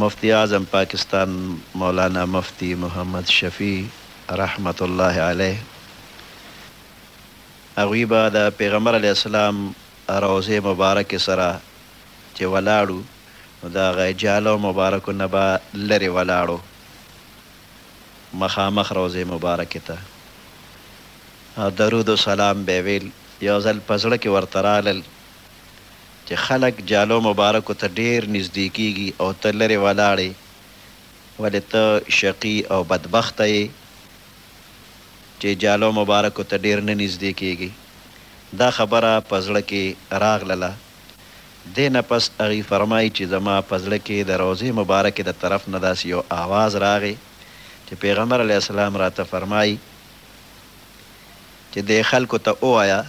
مفتی اعظم پاکستان مولانا مفتی محمد شفیع رحمت الله علیه هغوی به د پیغمبر علیه السلام روضې مبارکې سره چې ولاړو نو د هغه جالو مبارکو نه به لرې ولاړو مخامخ روضې مبارکې ته او درود و سلام به یې ویل یو ځل په زړه کې ورته رالل چې خلک جالو مبارکو ته ډېر نږدې کېږي او ته لرې ولاړ یې، ولې ته شقي او بدبخته یې چې جالو مبارکو ته ډېر نه نږدې کېږې؟ دا خبره په زړه کې راغلله. دې نه پس هغوی فرمایي چې زما په زړه کې د روضې مبارکې د طرف نه داسې یو آواز راغی چې پیغمبر علیه السلام راته فرمایي چې دې خلکو ته ووایه،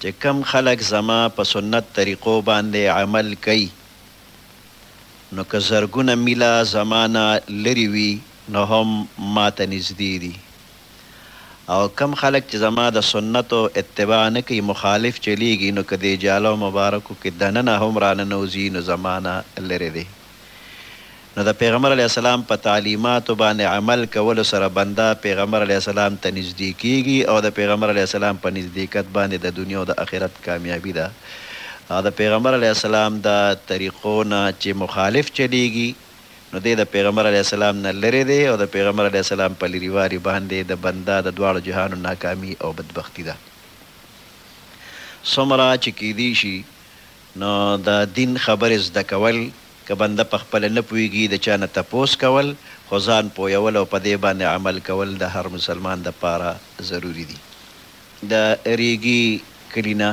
چې کوم خلک زما په سنت طریقو باندې عمل کوي نو که زرګونه میله زما نه لرې وي نو هم ما ته نږدې دي او کوم خلک چې زما د سنتو اتباع نه کوي مخالف چلیږي نو که دې جالو مبارکو کې دننه هم راننوځي نو زما نه لرې دی. نو د پيغمبر عليه السلام په تعليماتو باندې عمل کولو سره بنده پيغمبر عليه السلام ته نږدې کيږي او د پيغمبر عليه السلام په نږدېکت باندې د دنيا او د آخرت کاميابي ده او د پيغمبر عليه السلام د طريقو نه چې مخالف چليږي نو دی د پيغمبر عليه السلام نه لرې دی او د پيغمبر عليه السلام په لري والي باندې د بنده د دواړو جهانو ناکامي او بدبختي ده څومره چې کيدی شي نو د دين خبرې زده کول، که بنده په خپله نه پوهېږي د چا نه تپوس کول، خو ځان پوهول او په دې باندې عمل کول د هر مسلمان د پاره ضروري دي. د رېګي کلي نه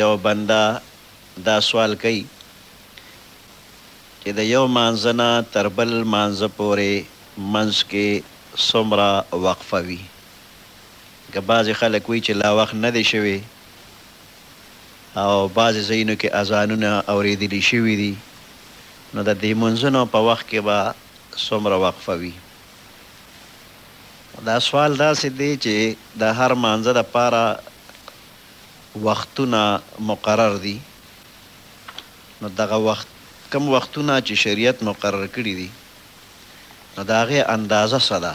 يو بنده دا سوال کوي چې د يو لمانځه نه تر بل لمانځه پورې منځ کې څومره وقفه وي؟ ځکه بعضې خلک وايي چې لا وخت نه دی شوی. او بعضې ځایونو کې اذانونه اورېدلي شوي دي، نو د لمونځونو په وخت کې به څومره وقفه وي؟ دا سوال داسې دی چې د هر لمانځه لپاره وختونه مقرر دي، نو دغه وخت کوم وختونه چې شریعت مقرر کړي دي، نو د هغې اندازه څه ده؟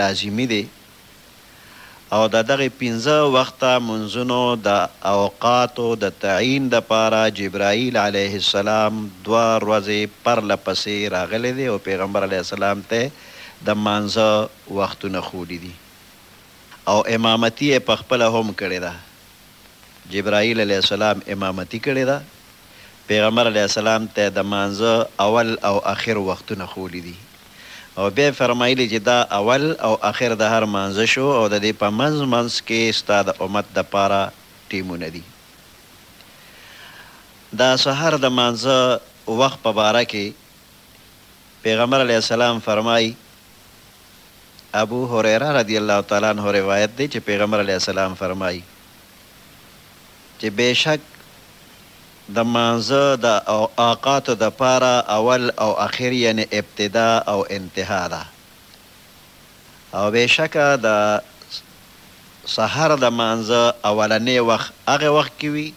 لازمي دي او د دغه پنځه وخته مونځونو د اوقاتو د تعین دپاره جبرائیل علیه السلام دوه روځې پرله پسې راغلی دی او پیغمبر علیه السلام ته د مانځه وختونه ښودي دي او امامتي یې پخپله هم کړې ده. جبرائیل علیه السلام امامتي کړې ده، پیغمبر علیه السلام ته د مانځه اول او اخر وختونه ښولي دي او بیا یې فرمایلي چې دا اول او اخر د هر مانځه شو او د دې په منځ منځ کې ستا د امت د پاره ټیمونه دي. د سحر د مانځه وخت په باره کې پیغمبر علیه السلام فرمایي، ابو هريره رضي الله تعالی عنه روايت دی چې پيغمبر عليه السلام فرمايي چې بيشک د مانځه د اوقاتو د پاره اول او اخر يعنې ابتدا او انتها ده او بيشکه د سحر د مانځه اولنې وخت هغه وخت کې وي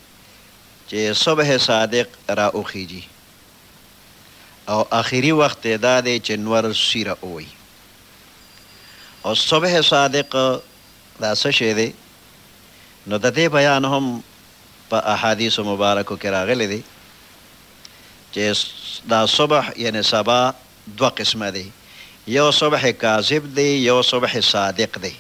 چې صبح صادق را وخيجي او اخری وخت یې دا دی چې نور سیره ووایي او صبح صادق دا څه شی دی نو د دې بیان هم په احادیث مبارکو کې راغلی دی چې دا صبح یعنی سبا دوه قسمه دی یو صبح کاذب دی یو صبح صادق دی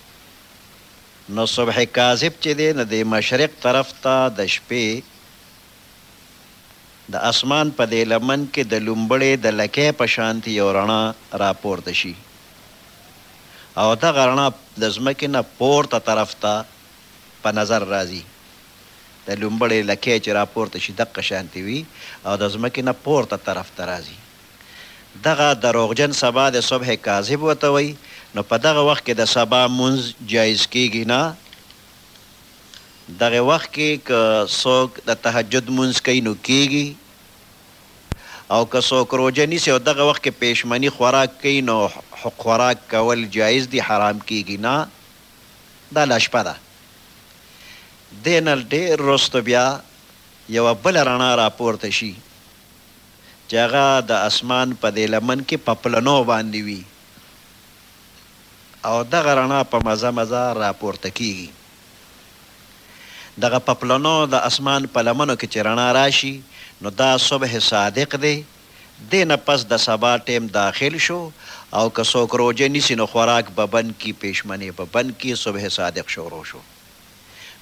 نو صبح کاذب چې دی نو د مشرق طرف ته د شپې د اسمان په دې لمن کې د لومبړې د لکۍ په شانتې یو رڼا را پورته شي او دغه رڼا د ځمکې نه پورته طرف ته په نظر راځي. د لومبړې لکۍ چې را پورته شي دقه شانتې وي او د ځمکې نه پورته طرف ته راځي. دغه دروغجن سبا د صبح کاذب ورته وایي نو په دغه وخت کې د سبا لمونځ جایز کېږي نه. دغه وخت کې که څوک د تهجد لمونځ کوي نو کېږي او که څوک روژه نیسي او دغه وخت کې پېشمني خوراک کوي نو خوراک کول جایز دي حرام کېږي نه دا لا شپه ده دې نه ډېر وروسته بیا یوه بله رڼا راپورته شي چې هغه د اسمان په دې لمن کې په پلنو باندې وي او دغه رڼا په مزه مزه راپورته کېږي. دغه پپلنو د اسمان په لمنو کې چې رڼا راشي، نو دا صبح صادق دی، دې نه پس د سبا ټېم داخل شو او که څوک روژه نیسي نو خوراک به بند کړي، پېشمنې به بند کړي، صبح صادق شروع شو.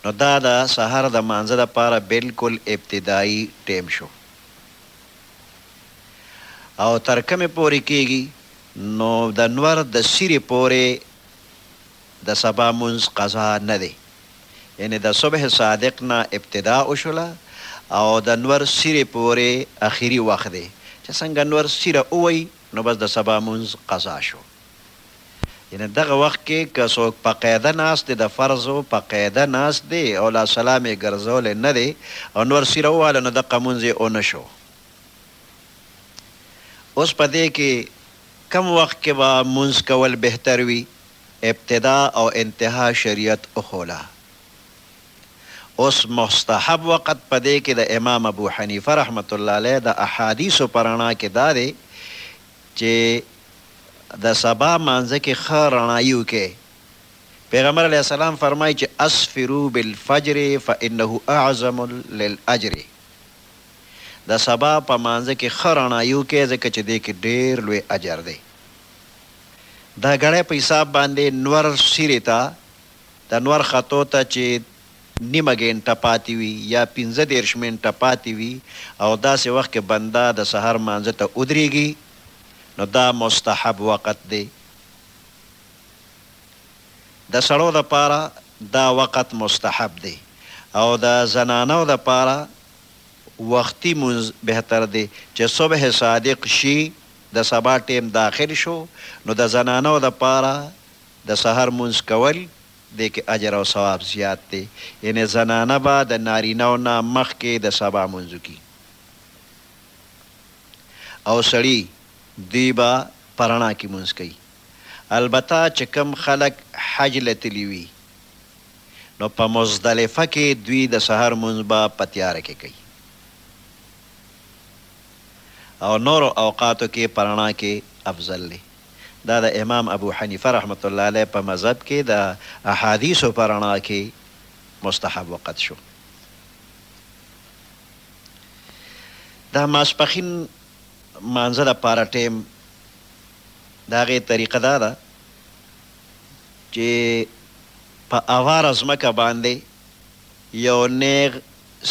نو دا د سحر د لمانځه لپاره بلکل ابتدايي ټېم شو او تر کومې پورې کېږي؟ نو د نور د سیرې پورې د سبا لمونځ قضا نه دی، یعنې د صبح صادق نه ابتدا وشوله او د نور سیرې پورې اخري وخت دی، چې څنګه نور سیره ووایي نو بس د سبا لمونځ قضا شو، یعنې دغه وخت کې که څوک په قاعده ناست دی، د فرضو په قاعده ناست دی او لا سلام یې ګرځولی نه دی او نور سیره وواله نو دقه لمونځ یې ونه شو، اوس په دې کې کوم وخت کې به مونځ کول بهتر وي ابتدا او انتها شریعت وښوله اوس مستحب وقت په دې کې د امام ابو حنیفه رحمت الله علیه د احادیثو په رڼا کې دا دی چې د سبا مانځه کې ښه رڼایي وکړئ پیغمبر علیه السلام فرمایي چې اسفرو بالفجر فانه اعظم للاجر د سبا په لمانځه کې ښه رڼايي وکړئ ځکه چې دې کې ډېر لوی اجر دی. د ګړۍ په حساب باندې نور سيرې ته د نور ختو ته چې نيمه ګېنټه پاتې وي يا پنځه دېرش مېنټه پاتې وي او داسې وخت کې بنده د سهار لمانځه ته ودرېږي نو دا مستحب وقت دی. د سړو لپاره دا وقت مستحب دی او د زنانو لپاره وختي مونځ بهتر دی چې صبح صادق شي د سبا ټیم داخل شو نو د زنانو لپاره د سحر مونځ کول دې کې اجر او ثواب زیات دی یعنې زنانه به د نارینه نه مخکې د سبا مونځ وکړي او سړي دوی به په رڼا کې مونځ کوي. البته چې کوم خلک حج له تلي وي نو په مزدلفه کې دوی د سحر لمونځ به په تیاره کې کوي او نورو اوقاتو کې په رڼا کې افضل دی دا د امام ابو حنیفه رحمت الله علیه په مذهب کې د احادیثو په رڼا کې مستحب وقت شو دا ماسپخین مانځه د پاره ټیم د هغې طریقه دا ده چې په اواره ځمکه باندې یو نیغ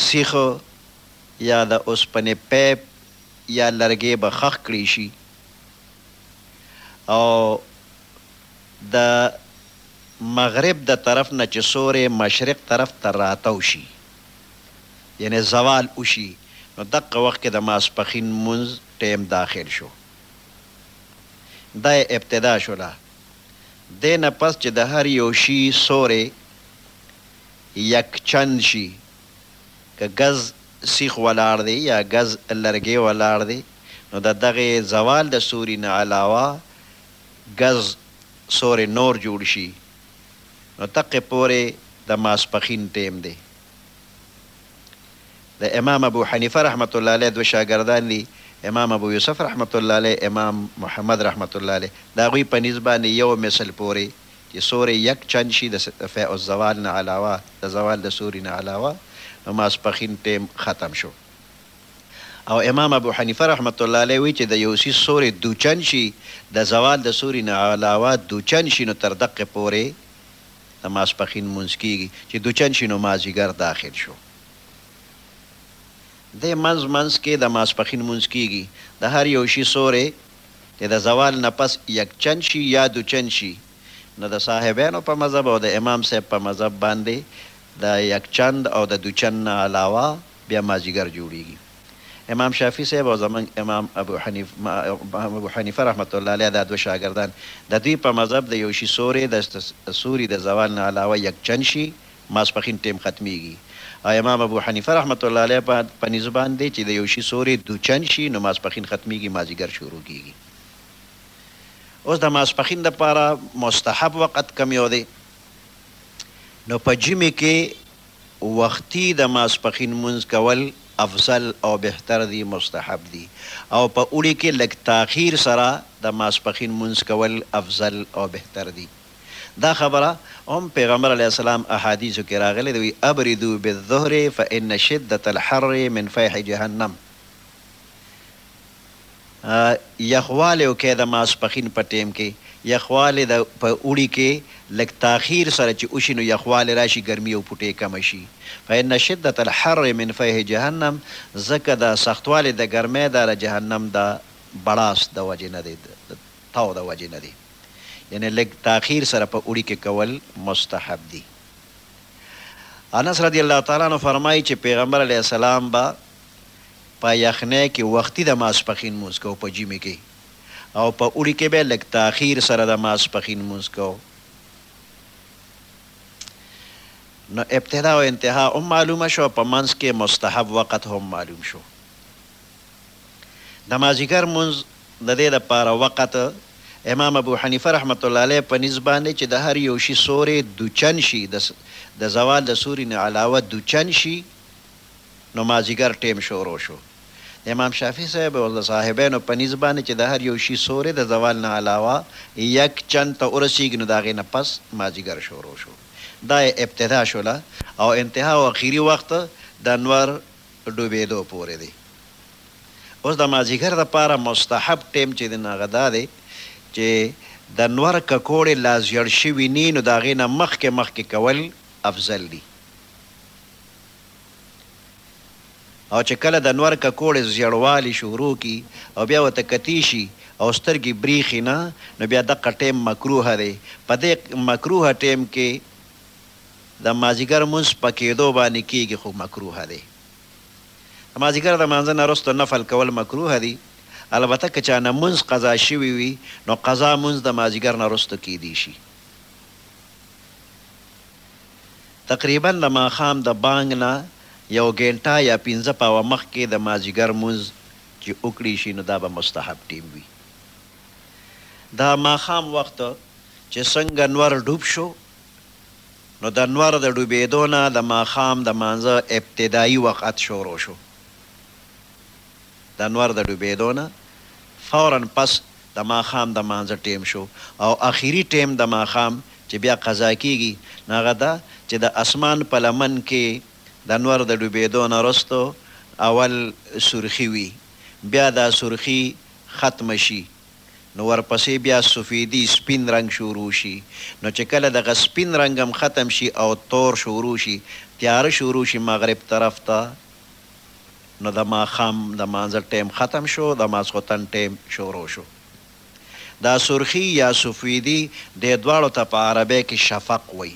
سیخ یا د اوسپنې پیپ یا لرګې به خښ کړې شي او د مغرب د طرف نه چې سوری مشرق طرف ته راتاو شي یعنې زوال وشي نو دقه وخت کې د ماسپښین لمونځ ټیم داخل شو دا یې ابتدا شوله دې نه پس چې د هر یو شي سوری یکچند شي که ګز سیخ ولاړ دی یا ګز لرګی ولاړ دی نو د دغه زوال د سوري نه علاوه ګز سوری نور جوړ شي نو تقه پورې د ماسپښین ټیم دی. د امام ابو حنیفه رحمته الله علیه دوه شاګردان دي، امام ابو یوسف رحمته الله علیه، امام محمد رحمته الله علیه، د هغوی په نزد باندې یو مثل پورې چې سوری یک چند شي د فیء الزوال نه علاوه، د زوال د سوري نه علاوه، نو ماسپښین ټیم ختم شو. او امام ابو حنیفه رحمته الله علیه وایي چې د یو څیز سوری دوچند شي د زوال د سوري نه علاوه دوچند شي نو تر دقې پورې، د ماسپښین لمونځ کیږي چې دوچن شي نو مازیګر داخل شو دې منځ منځ کې د ماسپښین لمونځ کیږي د هر یو شي سوری چې د زوال نه پس یکچن شي یا دوچن شي نو د صاحبینو په مذهب او د امام صاحب په مذهب باندې د یکچند او د دوچن نه علاوه بیا مازیګر جوړیږي امام شافعي صاحب او زمونږ امام ابو حنیف ابو حنیفه رحمت الله علیه دا دوه شاګردان د دوی په مذهب د یو شي سوری د سوري د زوال نه علاوه یکچن شي ماسپښین ټیم ختمیږي او امام ابو حنیفه رحمت الله علیه په په نیز باندې چې د یو شي سوری دوچن شي نو ماسپښین ختمیږي مازیګر شروع کیږي اوس د ماسپښین د پاره مستحب وخت کم یو دی نو په جمعې کې وختي د ماسپښین لمونځ کول افضل او بهتر دي، مستحب دي، او په اوړي کې لږ تاخیر سره د ماسپښین لمونځ کول افضل او بهتر دي. دا خبره هم پیغمبر علیه السلام احادیثو کې راغلې ده، وایي، ابردوا بالظهر فان شدة الحر من فیح جهنم. یخوالی او که د ماسپښین په ټیم کې یخوالی د په اوړي کې لږ تاخیر سره چې وشي نو یخوالی راشي ګرمي او پوټې کمه شي فان شدت الحر من فیح جهنم ځکه دا سختوالی د ګرمۍ دا د جهنم د بړاس د وجې نه دی د تاو د وجې نه دی یعنې لږ تاخیر سره په اوړي کې کول مستحب دي انس رضی الله تعالی عنه فرمایي چې پیغمبر علیه السلام به په یخنۍ کې وختي د ماسپښین لمونځ کوو په ژمي کې او په اوړي کې به لږ تاخیر سره د ماسپښین لمونځ کوو نو ابتدا او انتها هم معلومه شو په منځ کې مستحب وقت هم معلوم شو د مازیګر لمونځ د دې لپاره وقت امام ابو حنیفه رحمت الله علیه په نسبت باندې چې د هر یو شي سورې دوچن شي د زوال د سوري نه علاوه دوچن شي نو مازیګر ټیم شروع شو. د امام شافعي صاحب او د صاحبینو په نیز باندې چې د هر یو شي سوری د زوال نه علاوه یک چند ته ورسیږي نو د هغې نه پس مازیګر شروع شو. دا یې ابتدا شوله او انتها او اخیري وخت د نور ډوبیدو پورې دی. اوس د مازیګر لپاره مستحب ټیم چې دی نو هغه دا دی چې د نور ککوړې لا زیړ شوي نی نو د هغې نه مخکې مخکې کول افضل دي. او چې کله د نور ککوړې زیړوالي شروع کړي او بیا ورته کتي شي او سترګې بریښي نه نو بیا دقه ټیم مکروه دی په دې مکروه ټیم کې د مازیګر لمونځ په کیدو باندې کیږي خو مکروه دی د مازیګر د لمانځه نه وروسته نفل کول مکروه دي البته که چا نه لمونځ قضا شوي وي نو قضا لمونځ د مازیګر نه وروسته کیدی شي. تقریباً د ماښام د بانګ نه یو ګینټه یا پنځه پاوه مخکې د مازیګر لمونځ چې وکړی شی نو دا به مستحب ټیم وی. د ماښام وخت چې څنګه نور ډوب شو نو د نور د ډوبیدو نه د ماښام د لمانځه ابتدایی وقعت شروع شو. د نور د ډوبېدو نه فوراً پس د ماښام د مانځه ټېم شو او اخري ټېم د ماښام چې بیا قضا کېږي نو هغه دا چې د اسمان په لمن کې د نور د ډوبېدو نه وروسته اول سرخي وي بیا دا سرخي ختمه شي نو ورپسې بیا سفېدي، سپین، رنګ شروع شي نو چې کله دغه سپین رنګ هم ختم شي او تور شروع شي تیاره شروع شي مغرب طرف ته نو د ماښام د لمانځه ټیم ختم شو د ماسخوتن ټیم شروع شو دا سرخی یا سفیدی دی دواړو ته په عربی کی شفق وایی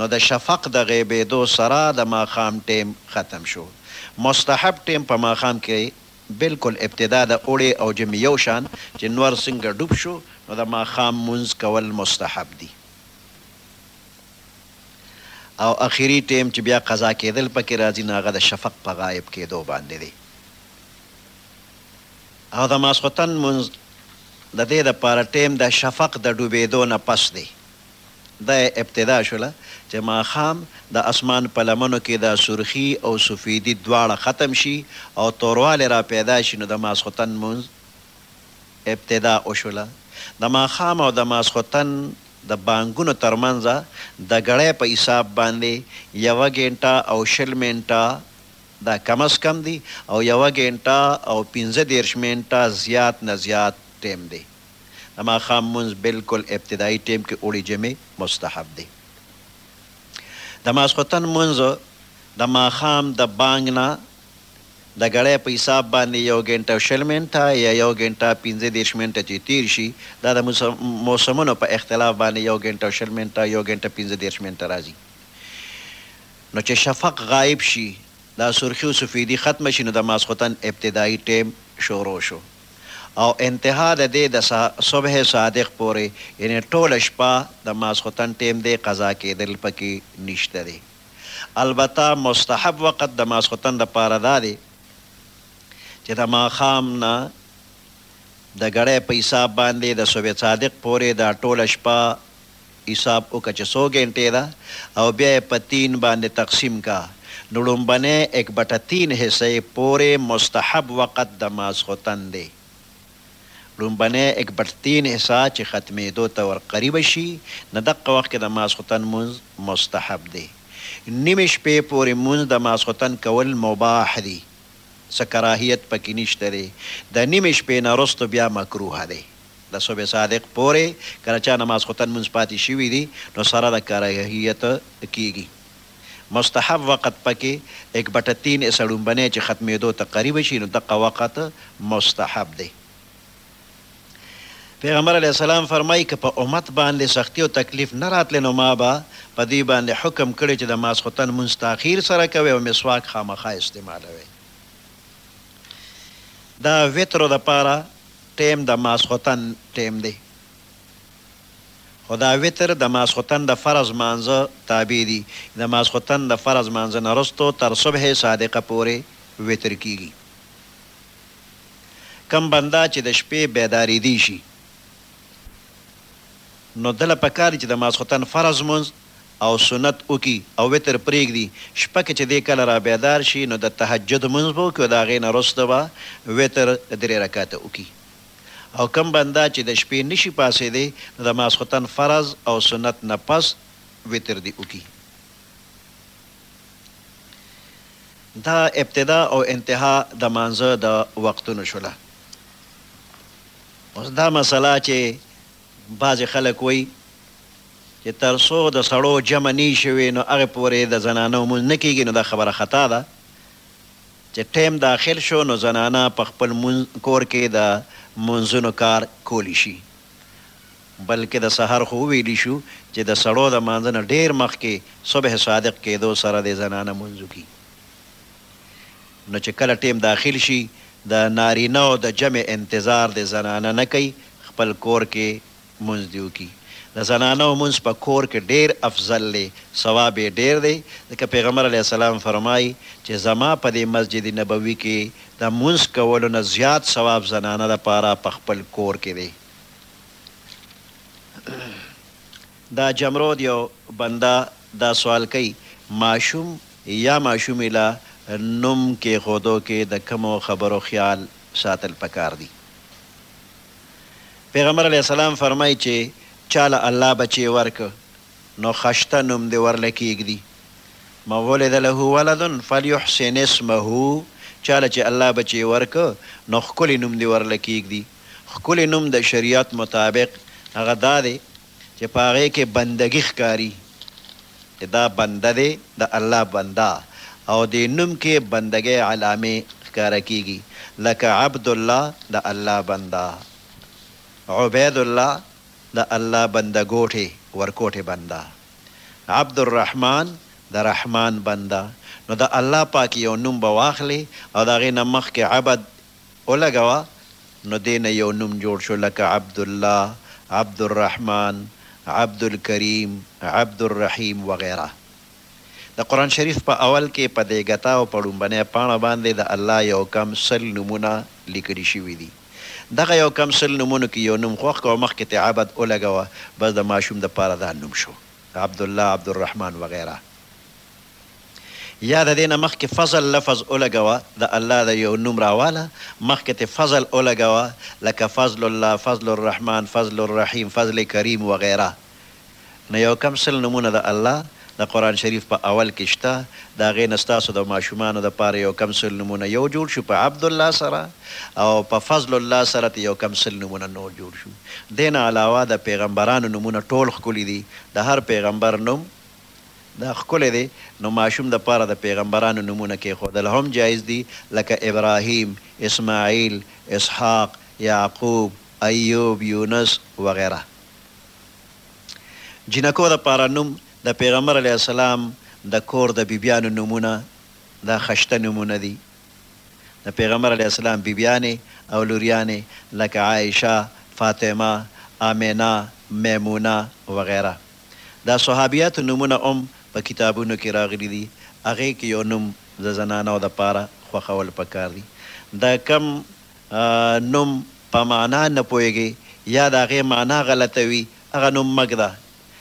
نو د شفق د غیبیدو سره د ماښام ټیم ختم شو مستحب ټیم په ماښام کی بلکل ابتدا د اوړی او جمی یو شان چی نور څنګه ډوب شو نو د ماښام لمونځ کول مستحب دی. او اخري ټیم چې بیا قضا کیدل پکې راځي نو هغه د شفق په غایب کیدو باندې دی او د ماسخوتن لمونځ د دې لپاره ټیم د شفق د ډوبیدو نه پس دی دا ابتدا شوله چې ماښام د اسمان په لمنو کې دا سرخي او سفیدي دواړه ختم شي او توروالی را پیدا شي نو د ماسخوتن لمونځ ابتدا وشوله، د ماښام او د ماسخوتن د بانګونو تر منځ د ګړۍ په حساب باندې یوه ګینټه او شل مینټه دا کم از کم دي او یوه ګینټه او پنځه دېرش مینټه زیات نه زیات ټیم دی. د ماښام مونځ بلکل ابتدايي ټیم کې اوړي جمع مستحب دی. د ماسخوتن مونځ د ماښام د بانګ نه د ګړۍ په حساب باندې یو ګنټه شل منټه یا یو ګنټه پنځه دېرش منټه چې تېر شي دا د موسمونو په اختلاف باندې یو ګنټه شل منټه یو ګنټه پنځه دېرش منټه راځي نو چې شفق غایب شي دا سرخي او سفیدي ختمه شي نو د ماسخوتن ابتدايي ټیم شروع شو او انتها د دې د صبح صادق پورې یعنې ټوله شپه د ماسخوتن ټیم دی قضا کېدل پکې نشته دی. البته مستحب وقت د ماسخوتن د پاره دا دی چې د ماښام نه د ګړۍ په حساب باندې د صبح صادق پورې دا ټوله شپه حساب وکړه چې څو ګنټې ده او بیا یې په تین باندې تقسیم کا نو ړومبنی ایک بټه تین حصه یې پورې مستحب وقت د ماسخوتن دی. ړومبنی اکبرتین عیسی چې ختمېدو ته ور قریبه شي نه دقه وخت کې د ماسخوتن مونځ مستحب دی نیمې شپې پورې مونځ د ماسخوتن کول مباح دي څه کراهیت پکې نشته دی د نیمې شپې نه وروسته بیا مکروه دی د صبح صادق پورې که د چا نه ماسخوتن مونځ پاتې شوي دي نو سره د کراهیت کیږي. مستحب وقت پکې اک بټه تین ېسه ړومبنی چې ختمېدو ته قریب شي نو دقه وقت مستحب دی. پیغمبر علیه السلام فرمائی که په امت باندې سختی او تکلیف نه راتلی نو ما به په دوی باندې حکم کړی چې د ماسخوتن لمونځ تاخیر سره کوی او مسواک خامخا استعمالوی. دا وترو دپاره ټیم د ماسخوتن ټیم دی. خو دا وتر د ماسخوتن د فرض لمانځه تابع دي، چې د ماسخوتن د فرض لمانځه نه وروسته تر صبح صادقه پورې وتر کېږي. کوم بنده چې د شپې بېدارېدی شي، نو ده له په کار دي چې د ماسخوتن فرض لمونځ او سنت وکړي او وتر پرېږدي، شپه کې چې دی کله را بېدار شي، نو د تهجد لمونځ به وکړي او د هغې نه وروسته به وتر درې رکعته وکړي. او کوم بنده چې د شپې نشي پاڅیدی نو د ماسخوتن فرض او سنت نه پس وتر دې وکړي. دا ابتدا او انتها د مانځه د وقتونو شوله. اوس دا مسله چې بعضې خلک وایي چې تر څو د سړو جمع نی شوې نو هغې پورې د زنانو مونځ نه کیږي نو دا خبره خطا ده چې ټیم داخل شو نو زنانه په خپل کور کې د مونځونو کار کولی شي بلکې د سحر خو وویلی شو چې د سړو د مانځه نه ډیر مخکې صبح صادق کیدو سره دې زنانه مونځ وکړي نو چې کله ټیم داخل شي د نارینه او د جمع انتظار دې زنانه نه کوي خپل کور کې مونځ دې وکړي. د زنانو مونځ په کور کې ډېر افضل دی، ثواب یې ډېر دی، ځکه پیغمبر علیه السلام فرمایي چې زما په دې مسجد نبوي کې د مونځ کولو نه زیات ثواب زنانه لپاره په خپل کور کې دی. د جمرود یو بنده دا سوال کوي، ماشوم یا ماشومې له نوم کېښودو کې د کومو خبرو خیال ساتل پکار دي؟ پيغمبر عليه السلام فرمايي چي چا له الله بچي ورکړ نو خشته نوم دي ورله کيږدي، من ولد له ولد فليحسن اسمه، چا له چي الله بچي ورکړ نو ښکلي نوم دي ورله کيږدي، ښکلي نوم د شريعت مطابق هغه دا دی، چې په هغې کې بندګي ښکاري چې دا بنده دی د الله بنده او دې نوم کې بندګۍ علامې ښکاره کېږي لکه عبدالله د الله بنده عبیدالله د الله بنده ګوټې ورکوټې بنده عبدالرحمن د رحمن بنده نو د الله پاک یو نوم به واخلې او د هغې نه مخکې عبد ولګوه نو دې نه یو نوم جوړ شو لکه عبدالله، عبدالرحمن، عبدالکریم، عبدالرحیم وغیره. د قرآن شریف په اول کې په دې ګته او په ړومبنۍ پاڼه باندې د الله یو کم سل نومونه لیکلي شوي دي. دغه یو کم سل نومونو کې یو نوم خوښ کړه او مخکې ترې عبد ولګوه بس د ماشوم لپاره دا نوم شو عبدالله، عبدالرحمن وغیره. یا د دې نه مخکې فضل لفظ ولګوه د الله د یو نوم راواله مخکې ترې فضل ولګوه لکه فضل الله، فضل الرحمن، فضل الرحیم، فضل کریم وغیره نو یو کم سل نومونه د الله د قرآن شریف په اول کې شته د هغې نه ستاسو د ماشومانو لپاره یو کم سل نومونه یو جوړ شو په عبدالله سره او په فضل الله سره ترې یو کم سل نومونه نور جوړ شو دې نه علاوه د پیغمبرانو نومونه ټول ښکلي دي د هر پیغمبر نوم دا ښکلی دی نو ماشوم د پاره د پیغمبرانو نومونه کیښودل هم جایز دي لکه ابراهیم، اسماعیل، اسحاق، یعقوب، ایوب، یونس وغیره. جینکو د پاره نوم د پیغمبر علیه السلام د کور د بیبیانو نومونه دا خشته نومونه دي د پیغمبر علیه السلام بیبیانې او لوریانې لکه عائشه، فاطمه، آمنه، میمونه وغیره. دا صحابياتو نومونه هم په کتابونو کې راغلي دي، هغې کې يو نوم د زنانو لپاره خوښول پکار دي، د کوم نوم په معنا نه پوهېږې يا د هغې معنا غلطه وي هغه نوم مه ږده،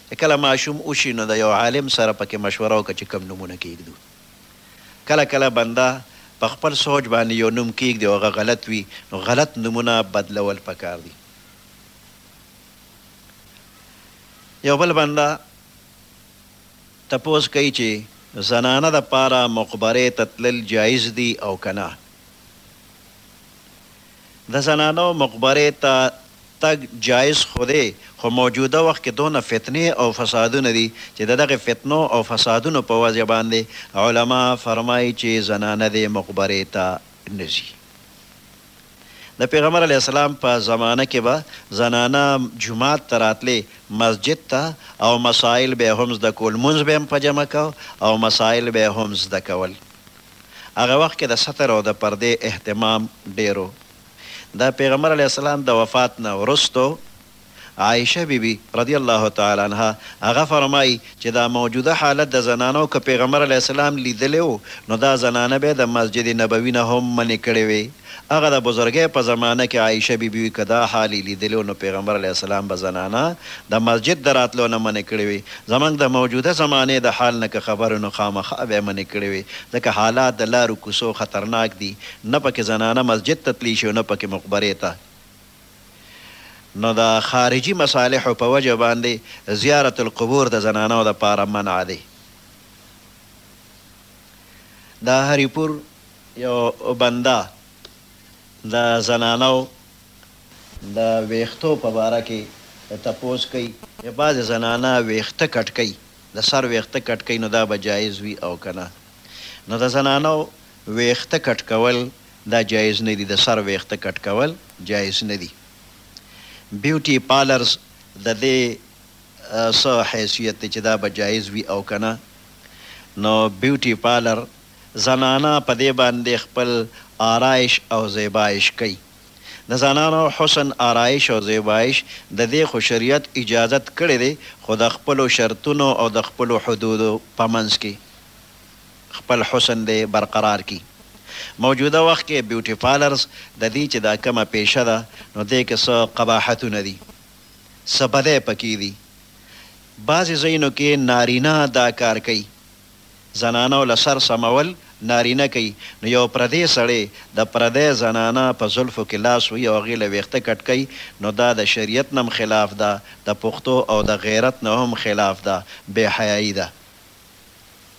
چې کله ماشوم وشي نو د يو عالم سره پکې مشوره وکړه چې کوم نومونه کېږدو، کله کله بنده په خپل سوچ باندې يو نوم کېږدي او هغه غلط وي نو غلط نومونه بدلول پکار دي. یو بل بنده تپوس کوي چې زنانه د پاره مقبره ته تلل جایز دي او کنه د زنانو مقبره ته تګ جایز خو دی خو موجوده وخت کې دونه فتنې او فسادونه دي چې د دغه فتنو او فسادونو په وجه باندې علما فرمایي چې زنانه دې مقبره ته نه ځي د پیغمبر علیه السلام په زمانه کې به زنانه جومات ته راتلې، مسجد ته، او مسائل به یې هم زده کول، لمونځ به یې هم په جمع کاوه او مسائل به یې هم زده کول. هغه وخت کې د ستر او د پردې اهتمام ډېر و. د پیغمبر علیه السلام د وفات نه وروسته عائشه بي بي رضي الله تعالی عنها هغه فرمايي چې دا موجوده حالت د زنانو که پيغمبر عليه السلام ليدلی وو نو دا زنانه به د مسجد نبوي نه هم منع کړې وې هغه د بزرګۍ په زمانه کې عائشه بي بي که دا حال يې ليدلی وو نو پيغمبر عليه السلام به زنانه د مسجد د راتلو نه منع کړې وې زموږ د موجوده زمانې د حال نه که خبر وې نو خامخا به يې منع کړې وې ځکه حالات د لارو کوڅو خطرناک دي نه پکې زنانه مسجد ته تلی شي او نه پکې مقبرې ته. نو د خارجي مصالحو په وجه باندې زيارت القبور د زنانو د پاره منع دی د هري پور يو بنده د زنانو د ويښتو په باره کې تپوس کوي چې بعضې زنانه ويښته کټ کوي د سر ويښته کټ کوي نو دا به جائز وي او کنه نو د زنانو ویښته کټ کول دا جایز نه دي د سر ویښته کټ کول جایز نه دي بیوټي پالرز د دې څه حیثیت دی چې دا به جایز وي او که نه نو بیوټي پالر زنانه په دې باندې خپل آرایش او زیبایش کوي د زنانو حسن آرایش او زیبایش د دې خو شریعت اجازت کړی دی خو د خپلو شرطونو او د خپلو حدودو په منځ کې. خپل حسن دې برقرار کړي. موجوده وخت کې بيوټي پالرز د دې چې دا کومه پېشه ده نو دې کې څه قباحتونه دي، څه بدۍ پکې دي. بعضې ځايونو کې نارينه دا کار کوي، زنانو له سر سمول نارينه کوي نو يو پردی سړی د پردۍ زنانه په زلفو کې لاس وهي او هغې له وېښته کټ کوي نو دا د شريعت نه هم خلاف ده، د پښتو او د غيرت نه هم خلاف ده، بې حيايي ده.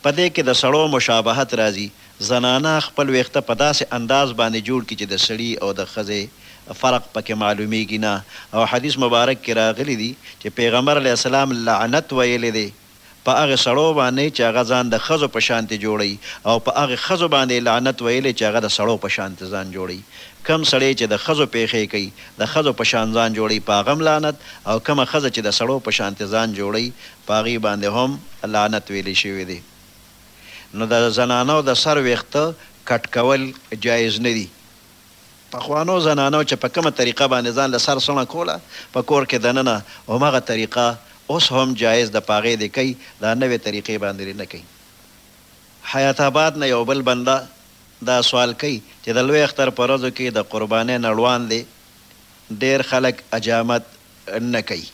په دې کې د سړو مشابهت راځي، زنانه خپل وېښته په داسې انداز باندې جوړ کړي چې د سړي او د ښځې فرق په کې معلومېږي نه او حدیث مبارک کې راغلي دي چې پېغمبر علیه السلام لعنت ویلی دی په هغه سړو باندې چې هغه ځان د ښځو په شانتې جوړوي او په هغه ښځو باندې یې لعنت ویلی چې هغه د سړو په شانتې ځان جوړوي کوم سړی چې د ښځو پېښې کوي د ښځو په شان ځان جوړوي په هغه هم لعنت او کومه ښځه چې د سړو په شانتې ځان جوړوي په هغوی باندې هم لعنت ویل شوی دی، نو د زنانو د سر ویښته کټ کول جایز نه دي، پخوانو زنانو چې په کومه طریقه باندې ځان له سر سڼه کوله په کور کې دننه همغه طریقه اوس هم جایز ده په هغې دې کوي دا نوې طریقې باندې دې نه کوي. حیات اباد نه یو بل بنده دا سوال کوي چې د لوی اختر په ورځو کې د قربانۍ نه ړواندې ډیر خلک عجامت نه کوي.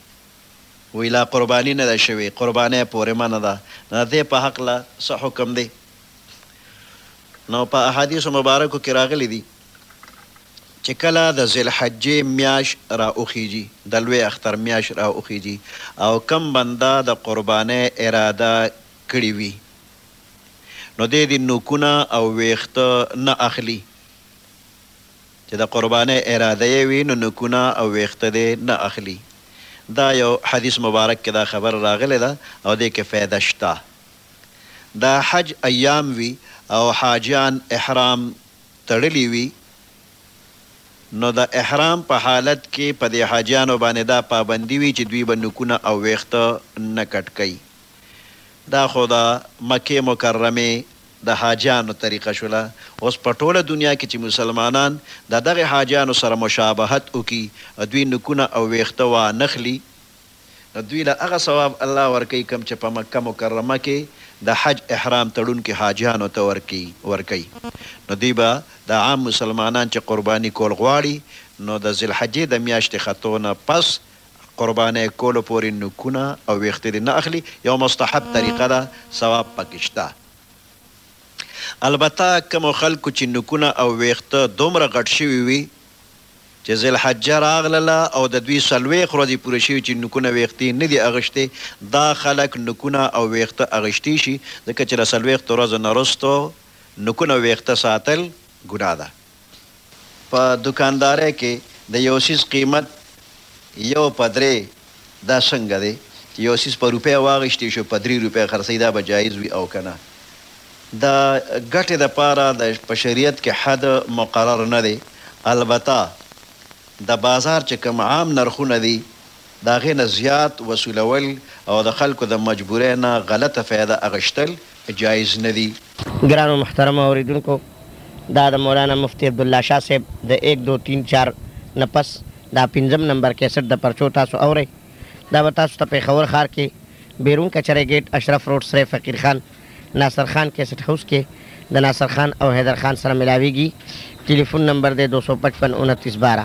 وی لا قربانی نه ده شوی قربانی پوری منع ده نو د دی په هکله څه حکم دی نو په احادیثو مبارکو کی راغلی دی چی کله د ذی الحجی میاش را اوخیجی د لوی اختر میاش را اوخیجی او کوم بنده د قربانی اراده کړی وی نو دی دی نوکونه او ویښته نه اخلی. چې د قربانۍ اراده یې وي نو نوکونه او وېښته دې نه اخلي. دا یو حدیث مبارک کې دا خبره راغلې ده او دې کې فایده شته. د حج ایام وي او حاجیان احرام تړلي وي نو د احرام په حالت کې په دې حاجیانو باندې دا پابندي وي چې دوی به نوکونه او وېښته نه کټ کوي. دا خو د مکې مکرمې د حاجیانو طریقه شوله، اوس په ټوله دنیا کې چې مسلمانان د دغه حاجیانو سره مشابهت وکړي، دوی نوکونه او وېښته وا نخلي، نو دوی له هغه ثواب الله ورکوي کوم چې په مکه مکرمه کې د حج احرام تړونکي حاجیانو ته ورکوي، نو دوی به دا عام مسلمانان چې قرباني کول غواړي، نو د ذی الحجې د میاشتې ختو نه پس قربانۍ کولو پورې نوکونه او ویښتې دې نه اخلي یوه مستحب طریقه ده ثواب پکې شته البته کومو خلکو چې نوکونه او ویښته دومره غټ شوي وي چې ذلحجه راغلله او د دوی څلوېښت ورځې پوره شوي چې نوکونه ویښتې نه دي اغشتې دا خلک نوکونه او ویښته اغشتې شي ځکه چې له څلوېښتو ورځو نه وروسته نوکونه او ویښته ساتل ګناه ده. په دوکاندارۍ کې د یو څیز قیمت یو په درې دا څنګه دی چې یو څیز په روپۍ واخیستې شو په درې روپۍ خرڅوي دا به جایز وي او کنه د ګټې لپاره د په شریعت کې حد مقرر نه دی البته د بازار چې کوم عام نرخونه دي د هغې نه زیات وصولول او د خلکو د مجبورۍ نه غلطه فایده اخیستل جایز نه دي. ګرانو محترمو اوریدونکو دا د مولانا مفتی عبدالله شاه صاحب د ایک دو تین چار نه پس دا پنځم نمبر کیسټ د پرچو تاسو اورئ دا به تاسو ته پیښور ښار کې بیرون کچرۍ ګیټ اشرف روډ سرې فقیر خان ناصر خان کیسټ هاوس کې د ناصر خان او حیدر خان سره ملاویږي ټیلیفون نمبر دی دو سو پچپن انتیس باره.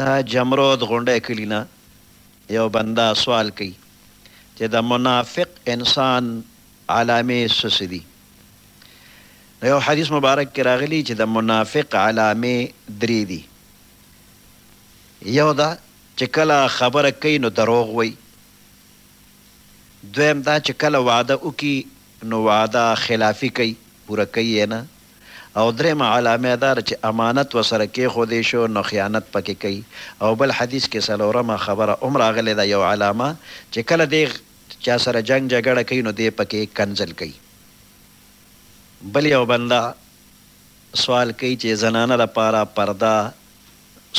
د جمرود غونډۍ کلي نه یو بنده سوال کوي چې د منافق انسان علامې څه څه دي؟ نو یو حدیث مبارک کې راغلي چې د منافق علامې درې دي. یو دا چې کله خبره کوي نو دروغ وایي. دویم دا چې کله وعده وکړي نو وعده خلافي کوي، پوره کوي یې نه. او درېمه علامه دا ده چې امانت ورسره کېښودې شو نو خیانت پکې کوي او بل حدیث کې څلورمه خبره هم راغلې ده یو علامه چې کله دې چا سره جنګ جګړه کوي نو دې پکې کنځل کوي بل یو بنده سوال کوي چې زنانه لپاره پرده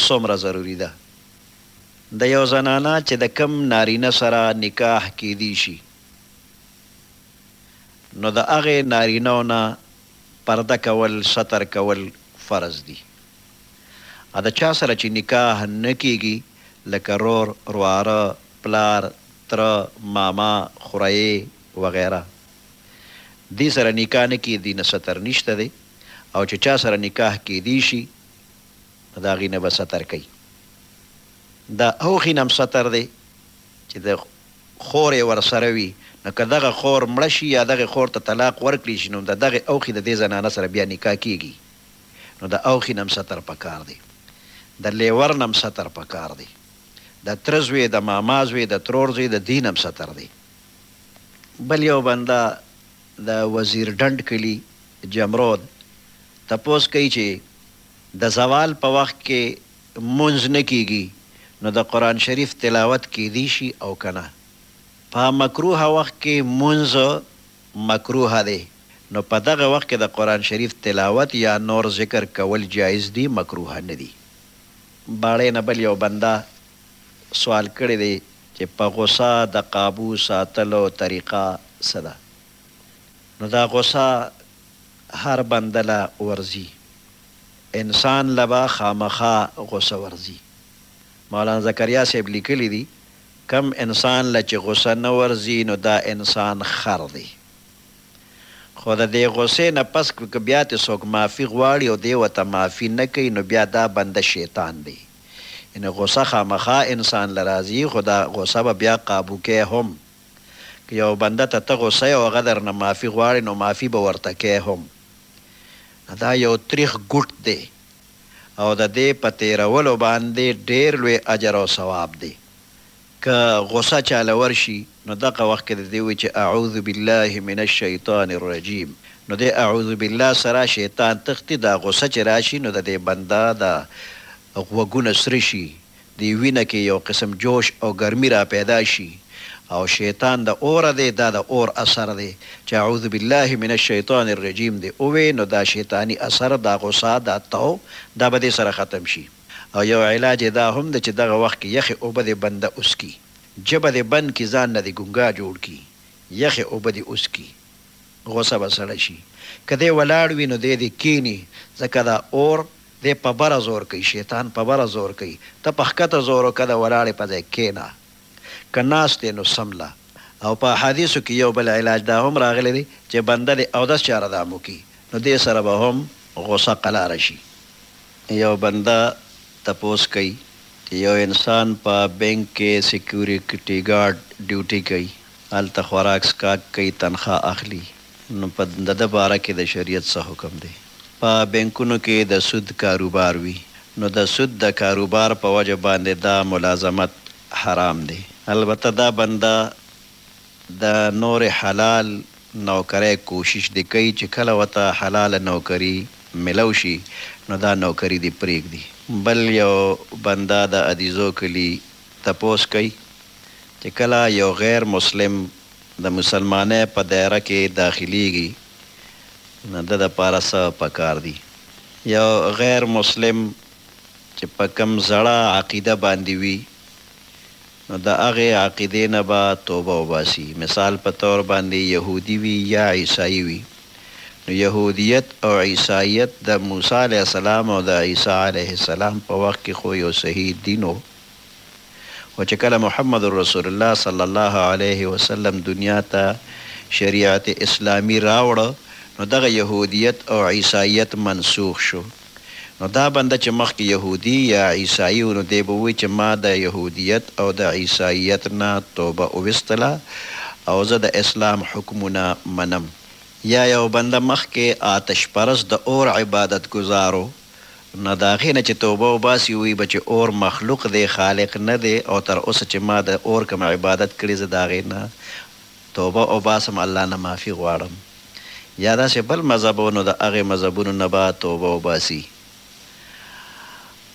څومره ضروري ده د یو زنانه چې د کوم نارینه سره نکاح کېدی شي. نو د هغه نارینه نه پرده کول، ستر کول، فرض دي او د چا سره چې نکاح نه کېږي لکه رور، رواره، پلار، تره، ماما، خوريې وغيره دې سره نکاح نه کېدي نه ستر نشته دی او چې چا سره نکاح کېدی شي نو د هغوی نه به ستر کوي دا هغوی نه هم ستر دی چې د خور يې ورسره وي، نو که دغه خور مړه شي يا دغې خور ته طلاق ورکړي شي نو د دغې اوښي د دې زنانه سره بيا نکاح کيږي نو د اوښي نم ستر په کار دی د ليور نم ستر په کار دی د تره زوی د ماما زوی د ترور زوی د دي نم ستر دی. بل یو بنده د وزیر ډنډ کلي، جمرود، تپوس کوي چې د زوال په وخت کې لمونځ نه کیږي نو د قرآن شریف تلاوت کیدی شي او کنه په مکروه وخت کې مونځ مکروه دی نو په دغه وخت کې د قرآن شریف تلاوت یا نور ذکر کول جایز دي مکروه نه دي باړې نه بل یو بنده سوال کړی دی چې په غوسه د قابو ساتلو طریقه څه ده نو دا غوسه هر بنده له ورځي. انسان له به خامخا غوسه ورځي مولانا زکریا صاحب لیکلي دي کوم انسان له چې غوسه نه ورځي نو دا انسان خر دی خو د دې غوسې نه پس که بیا ترې څوک معافي غواړي او دی ورته معافي نه کوي نو بیا دا بنده شیطان دی یعنې غوسه خامخا انسان له راځي خو دا غوسه به بیا قابو کې هم که یو بنده ته ته غوسه یې او هغه درنه معافي غواړي نو معافي به ورته کې هم. دا یو تریخ ګوټ دی او د دې په تېرولو باندې ډېر لوی اجر او ثواب دی. که غوسه چا له ورشي نو دغه وخت کې د دې ووایي چې اعوذ بالله من الشیطان الرجیم نو دې اعوذ بالله سره شیطان تښتي، دا غوسه چې راشي نو د دې بنده دا غوږونه سره شي دې وینه کې یو قسم جوش او ګرمي را پیدا شي او شیطان د اوره دی دا د اور اثر دی چې اعوذ بالله من الشیطان الرجیم دې ووې نو دا شیطاني اثر دا غوسه دا تاو دا به دې سره ختم شي او یو علاج یې دا هم دی چې دغه وخت کې یخې اوبه دې بنده اوسکي ژبه دې بند کړي ځان نه دې ګونګا جوړ کړي یخې اوبه دې اوسکي. غوسه به سړه شي که دی ولاړ وي نو دی دې کېني ځکه دا اور دی په بره زور کوي شیطان په بره زور کوي ته په ښکته زور وکړه د ولاړې په ځای کېنه که ناست دی نو څمله او په احادیثو کې یو بل علاج دا هم راغلی دی چې بنده دې اودس چاره دام وکړي نو دې سره به هم غوسه قلاره شي. یو بنده تپوس کوي چې یو انسان په بینک کې سیکوریکټي ګارډ ډیوټي کوي هلته خوراک څکاک کوي تنخواه اخلي نو په دده باره کې د شريعت څه حکم دی په بانکونو کې د سود کاروبار وي نو د سود د کاروبار په وجه باندې دا ملازمت حرام دی البته دا بنده د نورې حلال نوکرۍ کوشش دې کوي چې کله ورته حلاله نوکري ملو شي نو دا نوکري دې پريږدي بل يو بنده د اديزو کلي تپوس کوي چې کله یو غیر مسلم د مسلمانۍ په دایره کې داخلیږي نو د ده لپاره څه په کار دي؟ یو غیر مسلم چې په کوم زړه عقیده باندې وي نو د هغې عقیدې نه به توبه وباسي، مثال په طور باندې یهودي وي یا عیسايي وي نو یهودیت او عیسایت د موسی علیه السلام او د عیسی علیه السلام په وخت کې خو یو صحیح دین و، خو چې کله محمد رسول الله صلی الله علیه وسلم دنیا ته شریعت اسلامي راوړ نو دغه یهودیت او عیسایت منسوخ شو نو دا بنده چې مخکې یهودي یا عیسایي و نو دی به ووایي چې ما د یهودیت او د عیسایت نه توبه وویستله او زه د اسلام حکمونه منم. یا یو بنده مخکې آتش پرست د اور عبادت ګذار و نو د هغې نه چې توبه وباسي ووایي به چې اور مخلوق دی خالق نه دی او تر اوسه چې ما د اور کوم عبادت کړي زه د هغې نه توبه وباسم الله نه معافي غواړم یا داسې بل مذهب و نو د هغې مذهبونو نه به توبه وباسي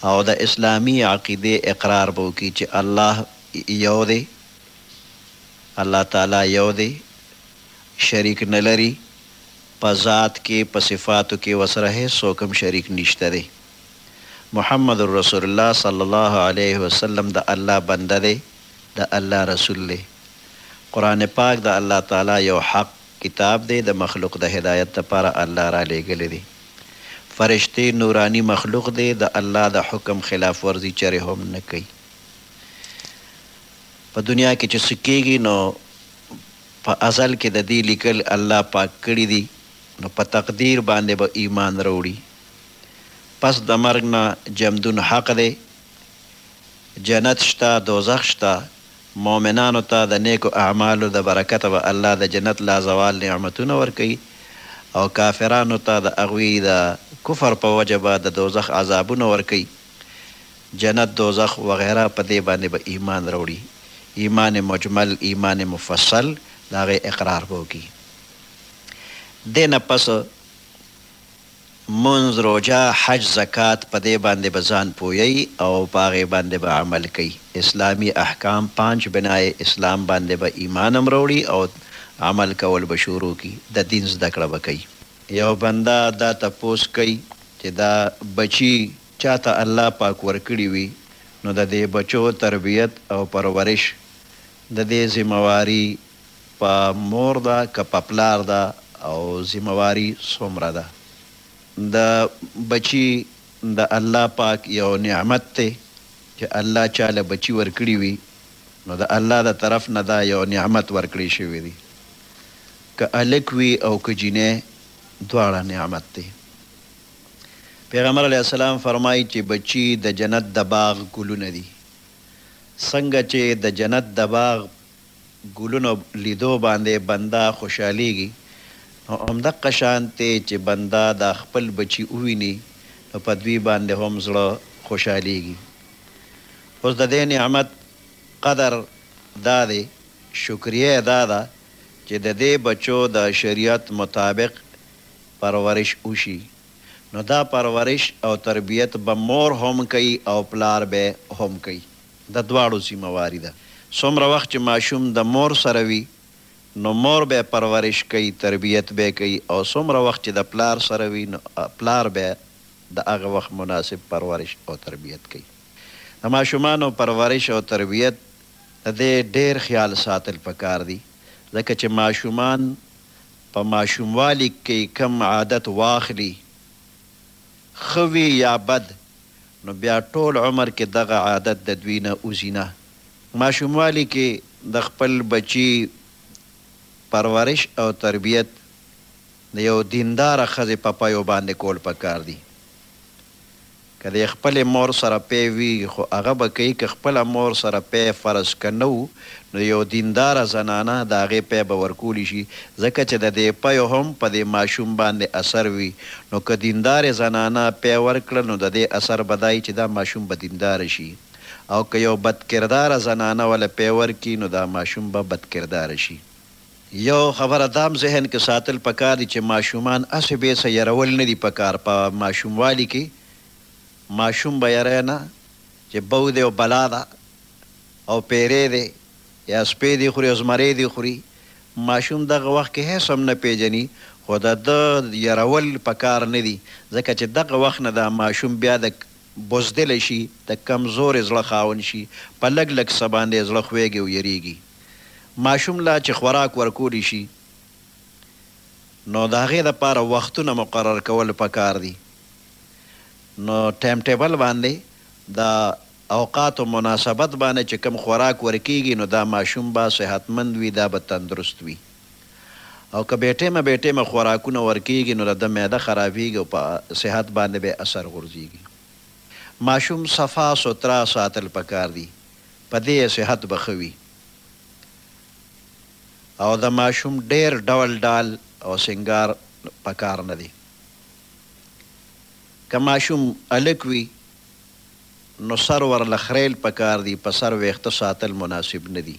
او د اسلامي عقیدې اقرار به وکړي چې الله یو دی الله تعالی یو دی شریک نه لري. په ذات کې په صفاتو کې وسره هېڅ څوک هم شريک نشته دی. محمد رسول الله صلی الله عليه وسلم د الله بنده دی، د الله رسول دی. قرآن پاک د الله تعالی يو حق کتاب دی، د مخلوق د هدايت لپاره الله رالېږلی دی. فرشتې نوراني مخلوق دی، د الله د حکم خلاف ورزي چرې هم نه کوي. په دنيا کې چې څه کېږي نو په ازل کې د دې لیکل الله پاک کړي دي نو په تقدیر باندې به ایمان راوړي پس د مرګ نه جمدون حق دی جنت شته دوزخ شته مؤمنانو ته د نیکو اعمالو د برکته به الله د جنت لازوال نعمتونه ورکوي او کافرانو ته د هغوی د کفر په وجه به د دوزخ عذابونه ورکوي جنت دوزخ وغیره په دې باندې به ایمان راوړي ایمان مجمل ایمان مفصل د هغې اقرار به وکړي دې نه پس مونځ روژه حج زکات په دې باندې به ځان پوهیي او په هغې باندې به عمل کوي اسلامي احکام پانچ بناء اسلام باندې به ایمان هم راوړي او عمل کول به شروع کړي د دین زده کړه به کوي. یو بنده دا تپوس کوي چې دا بچي چاته الله پاک ورکړي وي نو د دې بچو تربیت او پرورش د دې ذمه واري په مور ده که په پلار ده او ذمه واري څومره ده د بچي د الله پاک یو نعمت دی چې الله چا له بچي ورکړي وي نو د الله د طرف نه دا یو نعمت ورکړې شوي دي که الک وي او که جینې دواړه نعمت دی. پیغمبر علیه السلام فرمائی چی بچی د جنت د باغ ګلونه دی څنګه چی د جنت د باغ ګلونو لیدو باندی بنده خوشحالیږی نو همدقه شانتی چی بنده دا خپل بچی ووینی نو په دوی باندی هم زړه خوشحالیږی اوس ددی نعمت قدر دا دی شکریه یې دا ده چی ددی بچو د شریعت مطابق پرورش وشي نو دا پرورش او تربیت به مور هم کوي او پلار به هم کوي د دواړو ذمه واري ده څومره وخت چې ماشوم د مور سره وي نو مور به پرورش کوي تربیت به کوي او څومره وخت چې د پلار سره وي نو پلار به د هغه وخت مناسب پرورش او تربیت کوي د ماشومانو پرورش او تربیت ته دې ډیر خیال ساتل پکار دي ځکه چې ماشومان په ماشوموالي کښې کوم عادت واخلي ښه وي يا بد نو بيا ټول عمر کښې دغه عادت د دوي نه وځي نه ماشوموالي کښې د خپل بچي پرورش او تربيت د يو دينداره ښځې په پيو باندې کول پکار دي که دی خپلی مور سره پی وی خو هغه به کوي که خپله مور سره پی فرض که نه وو نو یو دینداره زنانه د هغې پی به ورکولی شي ځکه چې د دی پیو هم په دی ماشوم باندی اثر وي نو که دیندارې زنانه پی ورکړل نو د دی اثر به داوي چې دا ماشوم به دینداره شي او که یو بدکرداره زنانه وله پی ورکړي نو دا ماشوم به بدکرداره شي. یو خبره دام ذهن کې ساتل پکار دي چې ماشومان هسې بې څه یرول نه دي پکار په ماشوموالي کې ماشوم به یرئ نه چې بو دی او بلا ده او پیری دی یا سپی دې خوري او زمری دې خوري ماشوم دغه وخت کې هیڅ هم نه پیژني خو د ده یرول پکار نه دي ځکه چې دغه وخت نه دا ماشوم بیا د بزدله شي د کمزورې زړه خاوند شي په لږ لږ څه باندې یې زړه خویږي او یریږي. ماشوم له چې خوراک ورکول شي نو د هغې لپاره وختونه مقرر کول پکار دي نو ټایم ټیبل باندې د اوقاتو مناسبت باندې چې کوم خوراک ورکیږي نو دا ماشوم به صحت مند وي دا به تندرست وي او که بې ټیمه بې ټیمه خوراکونه ورکیږي نو د ده معده خرابیږي او په صحت باندې به یې اثر غورځیږي ماشوم صفا سوتره ساتل پکار دي. په دې یې صحت به ښه وي او د ماشوم ډېر ډول ډال او سینګار په کار نه دی. که ماشوم هلک وي نو سر ورله خریل په کار دي، په سر وېښته ساتل مناسب نه دي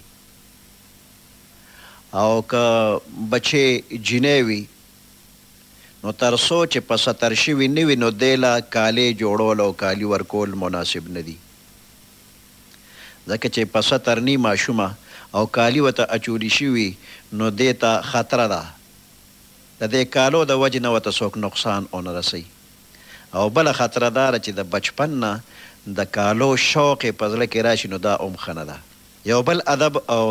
او که بچې جینۍ وي نو تر څو چې په ستر شوي نه وي نو دېله کالې جوړول او کالي ورکول مناسب نه دي. ځکه چې پسه ترني ماشومه او کالي ورته اچولي شوي وي نو دې ته خطره ده د دې کالو د وجې نه ورته څوک نقصان ونه رسوي او بله خطره دا ده چې د بچپن نه د کالو شوق یې په زړه کې راشي نو دا هم ښه نه ده یو بل ادب او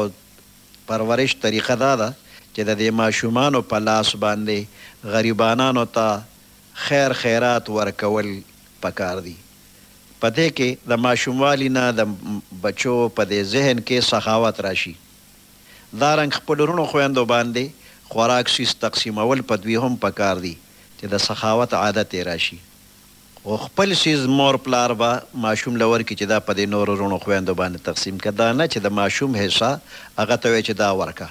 پرورش طریقه دا ده چې د دې ماشومانو په لاس باندې غریبانانو ته خیر خیرات ورکول پکار دي په دې کې د ماشوموالي نه د بچو په دې ذهن کې سخاوت راشي دا رنګ خپل وروڼو خویندو باندې خوراک څیز تقسیمول په دوی هم په کار دي چې د سخاوت عادت یې راشي خو خپل څیز مور پلار به ماشوم له ورکړي چې دا په دې نورو وروڼو خویندو باندې تقسیم کړه دا نه چې د ماشوم حصه هغه ته وایې چې دا ورکه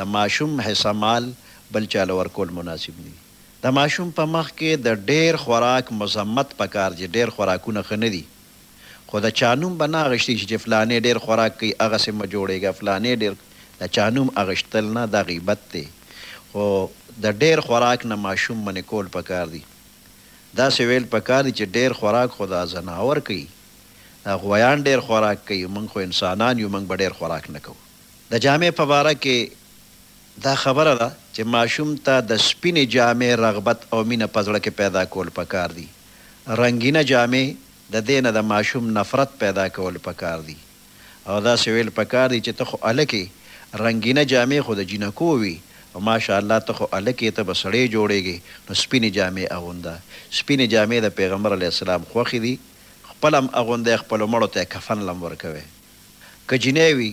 د ماشوم حصه مال بل چا له ورکول مناسب نه دي. د ماشوم په مخ کې د ډېر خوراک مذمت پکار جې ډېر خوراکونه ښه نه دي خو د چا نوم به نه اغشتې شي چې فلانې ډېر خوراک کوي اغسې مه جوړېږه فلانې ډېر د چا نوم اغشتل نه دا غیبت دی خو د ډېر خوراک نه ماشوم منې کول پکار دي داسې ویل پکار دي چې ډېر خوراک خو دا ځناور کوي دا غویان ډېر خوراک کوي مونږ خو انسانان یو مونږ به ډېر خوراک نه کوو. د جامې په باره کې دا خبره ده چې ماشوم ته د سپینې جامې رغبت او مینه په زړه کې پیدا کول پکار دي. رنګینه جامې د دې نه د ماشوم نفرت پیدا کول پکار دي. او داسې ویل پکار دي چې ته خو هلک یې، رنګینه جامې خو د جینکو وي، او ماشاءالله ته خو هلک یې، ته به سړی جوړېږې، نو سپینې جامې اغونده. سپینې جامې د پیغمبر علیه السلام خوښې دي، خپله هم اغوندی، خپلو مړو ته یې کفن لم ورکوی. که جینۍ وي.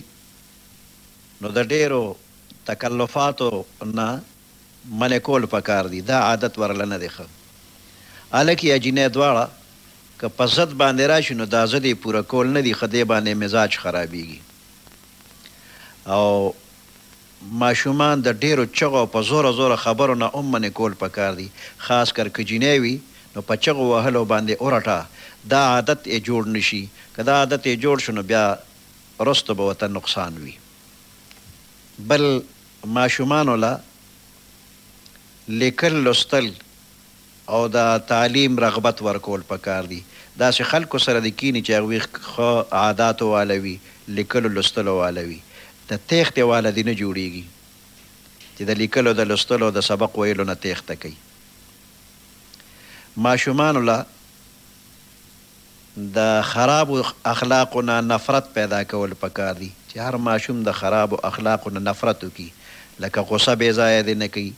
نو د ډېرو تکلفاتو نه منع کول پکار دي، دا عادت ورله نه دی ښه. هلک یا جینۍ دواړه که په ضد باندې راشي نو دا ضد یې پوره کول نه دي ښه، دې باندې مزاج خرابېږي او ماشومان د ډېرو چغو او په زوره زوره خبرو نه هم منع کول پکار دي، خاص کر که جینۍ وي نو په چغو وهلو باندې ورټه دا عادت یې جوړ نه شي، که دا عادت یې جوړ شو نو بیا رستو به وطن نقصان وی بل ماشومانو له لیکل لوستل او د تعلیم رغبت ورکول پکار دی داسی خلکو سره دی کینی چی هغوی ښه عاداتو واله وی لیکلو لوستلو واله وی د تیښتی واله دی نه جوړیږی چی د لیکلو د لوستلو او د سبق ویلو نه تیښته کوي ماشومانو له د خرابو اخلاقو نه نفرت پیدا کول پکار دي چې هر ماشوم د خرابو اخلاقو نه نفرت وکړي لکه غوسه بې ځایه دې نه کوي،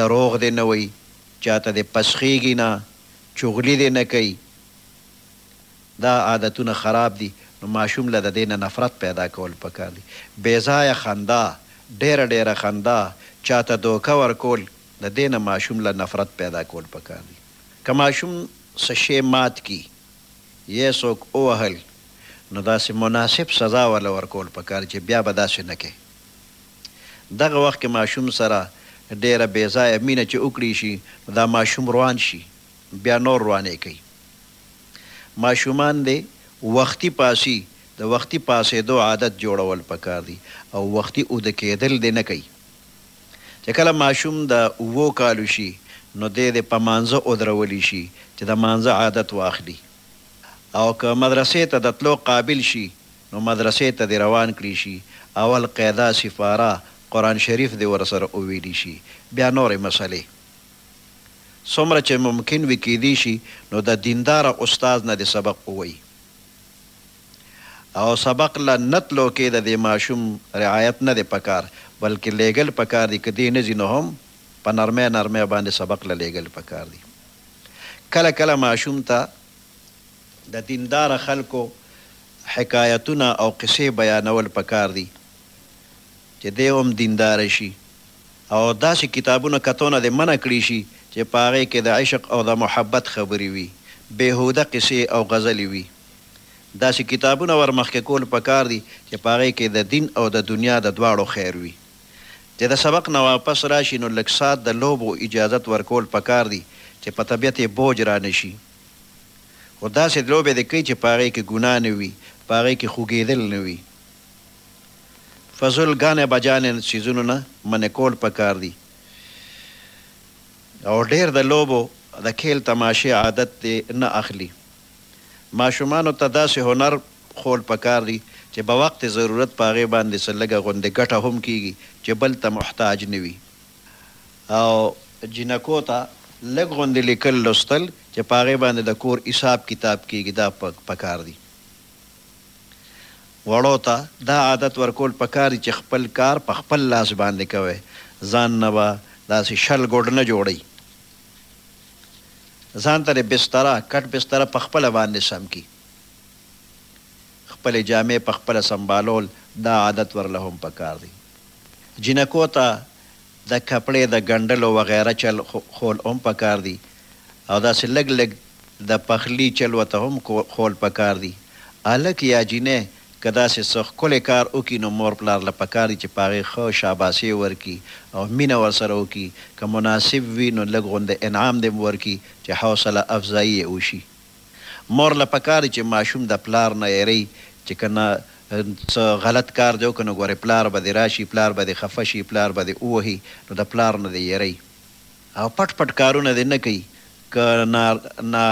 دروغ دې نه وایي، چا ته دې پسخېږي نه، چغلي دې نه کوي، دا عادتونه خراب دي نو ماشوم له د دې نه نفرت پیدا کول پکار دي. بې ځایه خندا، ډېره ډېره خندا، چا ته دوکه ورکول، د دې نه ماشوم له نفرت پیدا کول پکار دي. که ماشوم. څه شی مات کی یی څوک ووهل نو داسی مناسب سزا ورله ورکول پکار چی بیا به داسی نه کی دغه وخت کی ماشوم سره ډیره بی ځایه مینه چی وکړی شی نو دا ماشوم روان شی بیا نور روانی کوي ماشومان دی وختی پاسی د وختی پاسیدو عادت جوړول پکار دی او وختی اوده کیدل دی نه کوي. چې کله ماشوم د اوو کالو شي نو دې دې په مانځه اودرولي شي چې د مانځه عادت واخلي او که مدرسې ته دتلو قابل شي نو مدرسې ته دې روان کړي شي اول قیده سفاره قران شریف دې ورسره اوویلي شي بیا نورې مسلې څومره چې ممکن وي کیدی شي نو د دینداره استاذ نه دې سبق اووایي. او سبق له نه تلو کې د دې ماشوم رعایت نه دی پکار بلکې لېږل پکار دي که دی نه ځي نو هم په نرمۍ نرمۍ باندې سبق له لېږل پکار دي کله کله ماشوم ته د دینداره خلکو حکایتونه او قصې بیانول پکار دي چې دی هم دیندار شي او داسې کتابونو کتونه دې منع کړی شي چې په هغې کې د عشق او د محبت خبرې وي بېهوده قصې او غزلې وي داسې کتابونه ور مخکې کول پکار دي چې په هغې کې د دين او د دنيا د دواړو خير وي. چې د سبق نه واپس راشي نو لږ ساعت د لوبو اجازت ورکول پکار دي چې په طبيعت يې بوج رانشي. خو داسې لوبې دې کوي چې په هغې کې ګناه نه وي، په هغې کې خوږېدل نه وي. فضول ګانې بجانې څيزونو نه منع کول پکار دي. او ډېر د لوبو د کېل تماشې عادت دې نه اخلي. ماشومانو ته داسې هنر ښول پکار دي چې به وقت ضرورت په هغې باندې څه لږه غوندې ګټه هم کېږي چې بل ته محتاج نه وي او جینکو ته لږ غوندې لیکل لوستل چې په هغې باندې د کور حساب کتاب کېږي دا پکار دي وړو ته دا عادت ورکول پکار دي چې خپل کار په خپل لاس باندې کوی ځان نه به داسې شل ګوډ نه جوړوي. ځان ته دې بستره، کټ بستره، په خپله باندې سم کړي. خپلې جامې په خپله سمبالول دا عادت ورله هم په کار دی. جینکو ته د کپړې د ګنډلو وغیره چل خول هم په کار دي او داسې لږ لږ د پخلي چل ورته هم خول په کار دي. هلک یا جینۍ که داسې څه ښکلی کار وکړي نو مور پلار له پکار دي چې په هغې ښه شاباسې ورکړي او مینه ورسره وکړي، که مناسب وي نو لږ غوندې انعام دې هم ورکړي چې حوصله افزايي يې وشي. مور له پکار دي چې ماشوم د پلار نه ايري چې که نه څه غلط کار دې وکړ نو ګورې پلار به دې راشي، پلار به دې خفه شي، پلار به دې ووهي نو د پلار نه دې ايري. او پټ پټ کارونه دې نه کوي که نا نا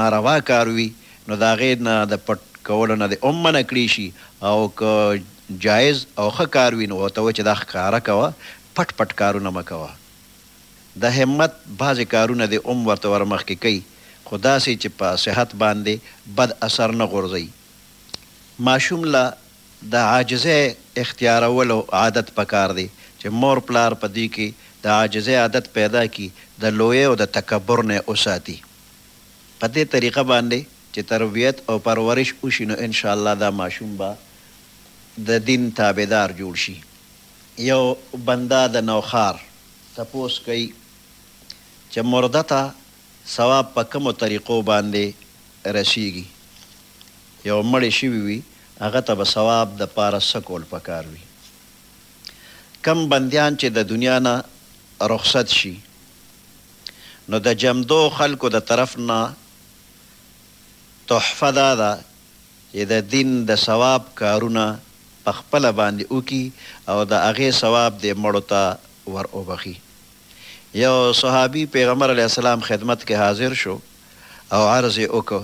ناروا کار وي نو د هغې نه د پټ کولو نه دې هم منع کړې شي او که جائز او ښه کار وي نو ورته ووایه چې دا ښکاره کوه پټ پټ کارونه مه کوه د همت بعضې کارونه دې هم ورته ور مخکې کړئ خو داسې چې په صحت باندې بد اثر نه غورځوي ماشوم له د عاجزۍ اختيارولو عادت پکار دی چې مور پلار په دوی کې د عاجزۍ عادت پيدا کړي، د لويۍ او د تکبر نه يې وساتي. په دې طريقه باندې چې تربيت او پرورش وشي نو ان شاء الله دا ماشوم به د دين تابعدار جوړ شي. يو بنده د نوښار تپوس کوي چې مرده ته ثواب په کومو طريقو باندې رسيږي؟ یو مړی شوی وی هغه ته به ثواب د پاره څه کول پکار وی کم بندیان چه د دنیا نه رخصت شی نو د جمدو خلکو د طرف نه تحفه دا ده چه د دین د ثواب کارونه په خپله باندی وکی او د هغی ثواب دی مړو ته ور وبخی یو صحابی پیغمبر علیه السلام خدمت کی حاضر شو او عرض یی وکړ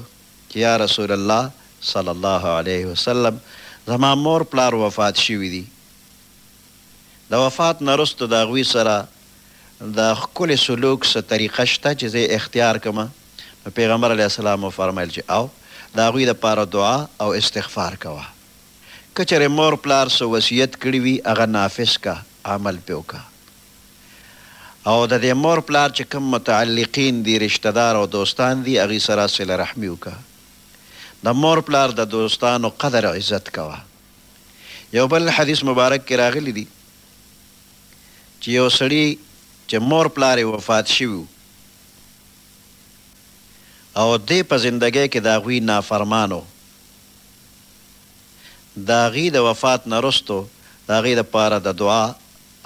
چې یا رسول الله صلی الله علیه وسلم زما مور پلار وفات شوي دي، د وفات نه وروسته د هغوی سره د ښکلې سلوک څه طریقه شته چې زه یې اختیار کړم؟ نو پیغمبر علیه السلام وفرمایل چې او د هغوی لپاره دعا او استغفار کوه، که چېرې مور پلار څه وصیت کړي وي هغه نافذ کړه، عمل پرې وکړه. او د دې مور پلار چې کوم متعلقین دي رشته دار او دوستان دي هغوی سره صله رحمي وکړه د مور پلار د دوستانو قدر عزت کوه یو بل حدیث مبارک کې راغلي دي چې یو سړي چې مور پلار یې وفات شوي او دی په زندګۍ کې د هغوی نافرمان و د هغوی د وفات نه وروسته د هغوی دپاره د دعا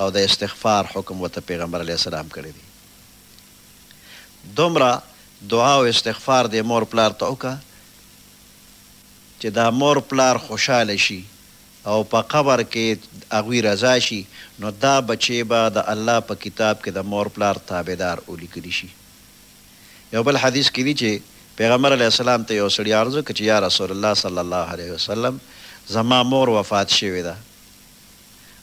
او د استغفار حکم ورته پیغمبر علیه السلام کړی دی دومره دعا او استغفار دې مور پلار ته وکړه چې دا مور پلار خوشاله شي او په قبر کې هغوی رضا شي نو دا بچې به د الله په کتاب کې د مور پلار تابعدار ولیکل شي یو بل حدیث کې دي چې پیغمبر علیه السلام ته یو سړي عرض وکړ چې یا رسول الله صلی الله علیه وسلم زما مور وفات شوې ده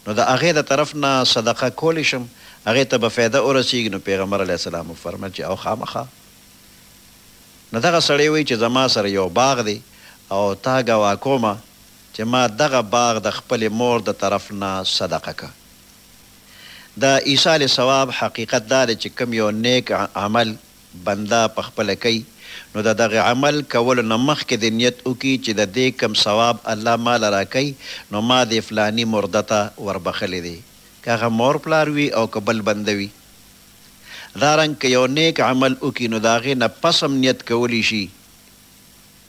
نو د هغې د طرف نه صدقه کولی شم، هغې ته به فایده ورسیږي، نو پیغمبر علیه السلام وفرمایل چې او خامخا، نو دغه سړی وایي چې زما سره یو باغ دی او تا ګواه کوم چې ما دغه باغ د خپلې مور د طرف نه صدقه کړ. د ایصال ثواب حقیقت دا دی چې کوم یو نیک عمل بنده په خپله کوي نو د دغه عمل کولو نه مخکې دې نیت وکړي چې د دې کوم ثواب الله ماله راکوي نو ما دې فلاني مرده ته وربخښلي دي که هغه مور پلار وي او که بل بنده وي دا رنګ که یو نیک عمل وکړي نو د هغې نه پس هم نیت کولی شي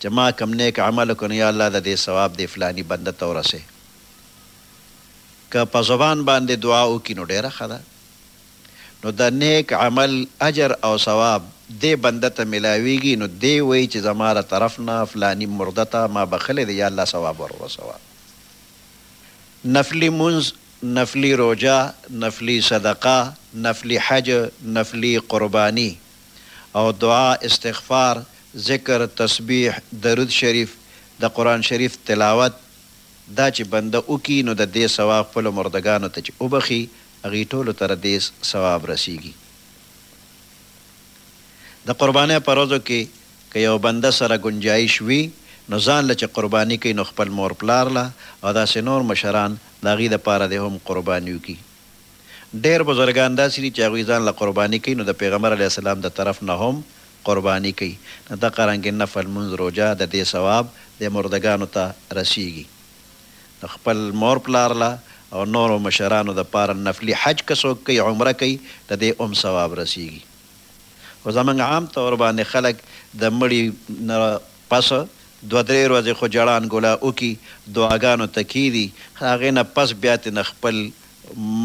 چې ما کوم نیک عمل وکړ نو یا الله د دې ثواب دې فلاني بنده ته ورسوي که په زبان باندې دعا وکړي نو ډیره ښه ده. نو د نيک عمل اجر او ثواب دې بنده ته ملاويږي نو دې وائي چې زما له طرف نه فلاني مرده ته ما بخښلی دی يا الله ثواب ور ورسوه. نفلي مونځ، نفلي روژه، نفلي صدقه، نفلي حج، نفلي قرباني او دعا، استغفار، ذکر، تسبيح، درود شريف، د قرآن شريف تلاوت دا چې بنده وکړي نو د دې ثواب خپلو مردګانو ته چې وبخښي هغوی ټولو ته ردیځ ثواب رسیږي. د قربانۍ په ورځو کې که یو بنده سره ګنجایش وي نو ځان له چې قرباني کوي نو خپل مور پلار له او داسې نور مشران د هغوی د پاره دې هم قرباني وکړي. ډیر بزرګان داسې دي چې هغوی ځان له قرباني کوي نو د پیغمبر علیه السلام د طرف نه هم قرباني کوي. نو دقه رنګ نفل لمونځ روژه د دې ثواب د مردګانو ته رسیږي. د خپل مور پلار له او نورو مشرانو د پاره نفلي حج که څوک کوي عمره کوي د دې هم ثواب رسيږي خو زمونږ عام طور باندې خلک د مړي نه پس دوه درې ورځې خو جړان ګلا اوکي دعاګانو ته کيدي هغې نه پس بيا ترې نه خپل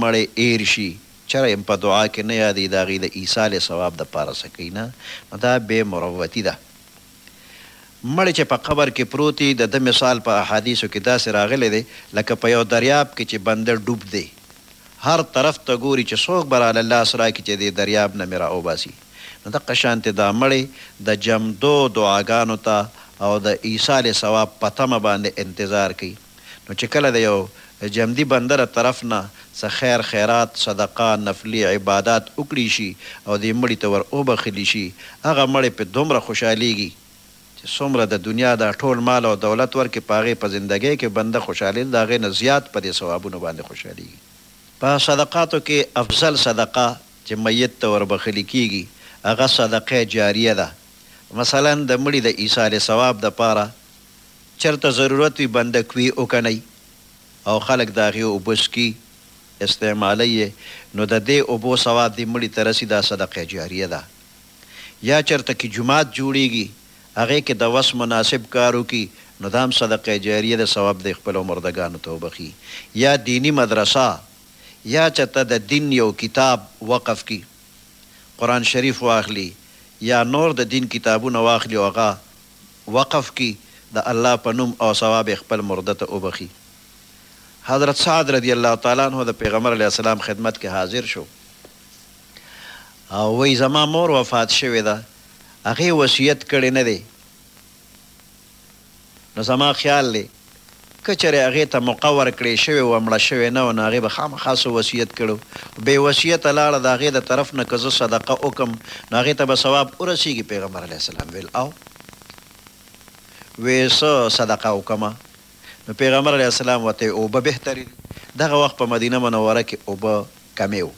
مړی اير شي چرې هم په دعا کښې نه يادي د هغې د ايصال ثواب د پاره څه کوي نه نو دا بې مروتي ده. مړی چې په قبر کې پروت وي، د ده مثال په احادیثو کې داسې راغلی دی، لکه په یو دریاب کې چې بنده ډوب دی، هر طرف ته ګوري چې څوک به راله لاس راکړي چې دې دریاب نه مې را وباسي، نو دقه شانتې دا مړی د جمدو دعاګانو ته او د ایصال ثواب په تمه باندې انتظار کوي. نو چې کله د یو جمدي بنده له طرف نه څه خیر خیرات، صدقه، نفلي عبادات وکړي شي او دې مړي ته ور وبخښلي شي، هغه مړی پرې دومره خوشحالېږي چې څومره د دنیا دا ټول مال او دولت ورکړې په هغې په زندګۍ کې بنده خوشحالېده د هغې نه زیات په دې ثوابونو باندې خوشحالېږي. په صدقاتو کې افضل صدقه چې میت ته وربخښلي کېږي هغه صدقه جاریه ده، مثلاً د مړي د ایصال ثواب لپاره چرته ضرورت وی بنده کوی اوکنی او خلک د هغی اوبه سکی استعمالی یی نو د دی اوبو ثواب دی مړی ته رسی دا صدقه جاریه ده یا چرته کی جومات جوړیږی هغی کی د وس مناسب کار وکی نو دا هم صدقه جاریه ده ثواب دی خپلو مردګانو ته وبخی یا دینی مدرسه یا چرته د دین یو کتاب وقف کی قران شریف واخلی یا نور د دین کتابونه واخلی او هغه وقف کړي د الله په نوم او ثواب يې خپل مرده ته وبخښي حضرت سعد رضي الله تعالی عنه د پيغمبر عليه السلام خدمت کې حاضر شو او وایي زما مور وفات شوې ده هغې وصيت کړی نه دی نو زما خيال دی که چېرې هغې ته موقع ورکړې شوې وه مړه شوې نه وه نو هغې به خامخا څه وصیت کړو بې وصیته لاړه د هغې د طرف نه که زه صدقه وکړم نو هغې ته به ثواب ورسېږي پېغمبر عليه السلام وېل او وې څه صدقه وکړم نو پېغمبر عليه السلام ورته وې اوبه بهترې دي دغه وخت په مدينه منوره کې اوبه کمې وو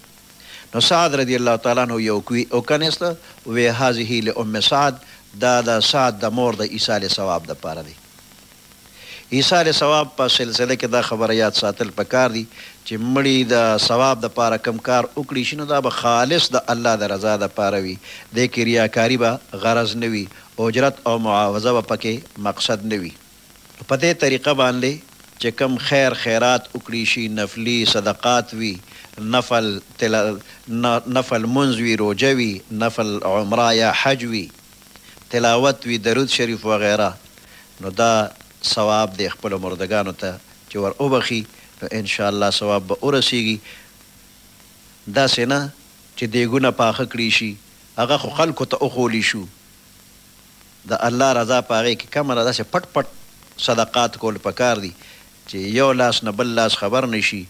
نو سعد رضي الله تعالی عنه يو کوي وکنېست وې هذه لأم سعد دا د سعد د مور د ايصال ثواب دپاره دی. ایثار ثواب په سلسله کې دا خبره یاد ساتل پکار دي چې مړي د ثواب د پاره کوم کار وکړي شي نو دا به خالص د الله د رضا د پاره وي دې کې ریاکاري به غرض نه وي اجرت او معاوضه به پکې مقصد نه وي نو په دې طریقه باندې چې کوم خیر خیرات وکړي شي نفلي صدقات وي نفل تلاوت نفل لمونځ وي روژه وي نفل عمره یا حج وي. تلاوت وي درود شريف وغيره نو دا ثواب دی خپلو مردګانو ته چې ور وبخښي نو ان شاء الله ثواب به ورسيږي داسې نه چې ديګونه پاخه کړي شي هغه خو خلکو ته وښولي شو د الله رضا په هغې کې کمه ده داسې پټ پټ صدقات کول پکار دي چې يو لاس نه بل لاس خبر نه شي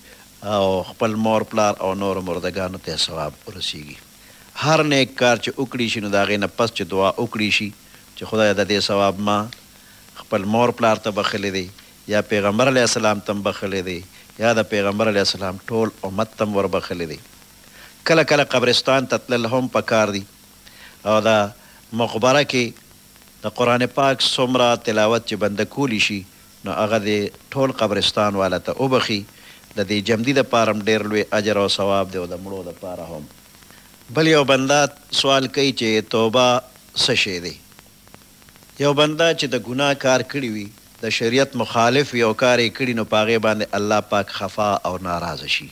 او خپل مور پلار او نورو مردګانو ته ثواب ورسيږي. هر نېک کار چې وکړي شي نو د هغې نه پس چې دعا وکړي شي چې خدايه ددې ثواب ما خپل مور پلار ته بخښلي دی يا پېغمبر عليه السلام ته هم بخښلي دی يا د پېغمبر عليه السلام ټول امت ته هم وربخښلي دی کله کله قبرستان ته تلل هم پکار دي او دا مقبره کې د قرآن پاک څومره تلاوت چې بنده کولي شي نو هغه دې ټول قبرستان والا ته وبخښي، د دې جمدي لپاره هم ډېر لوی اجر او ثواب دی او د مړو لپاره هم. بل یو بنده سوال کوي چې توبه څه شی دی؟ یو بنده چې د ګناه کار کړي وي، د شریعت مخالف وي او کار یې کړي نو په هغې باندې الله پاک خفه او ناراضه شي.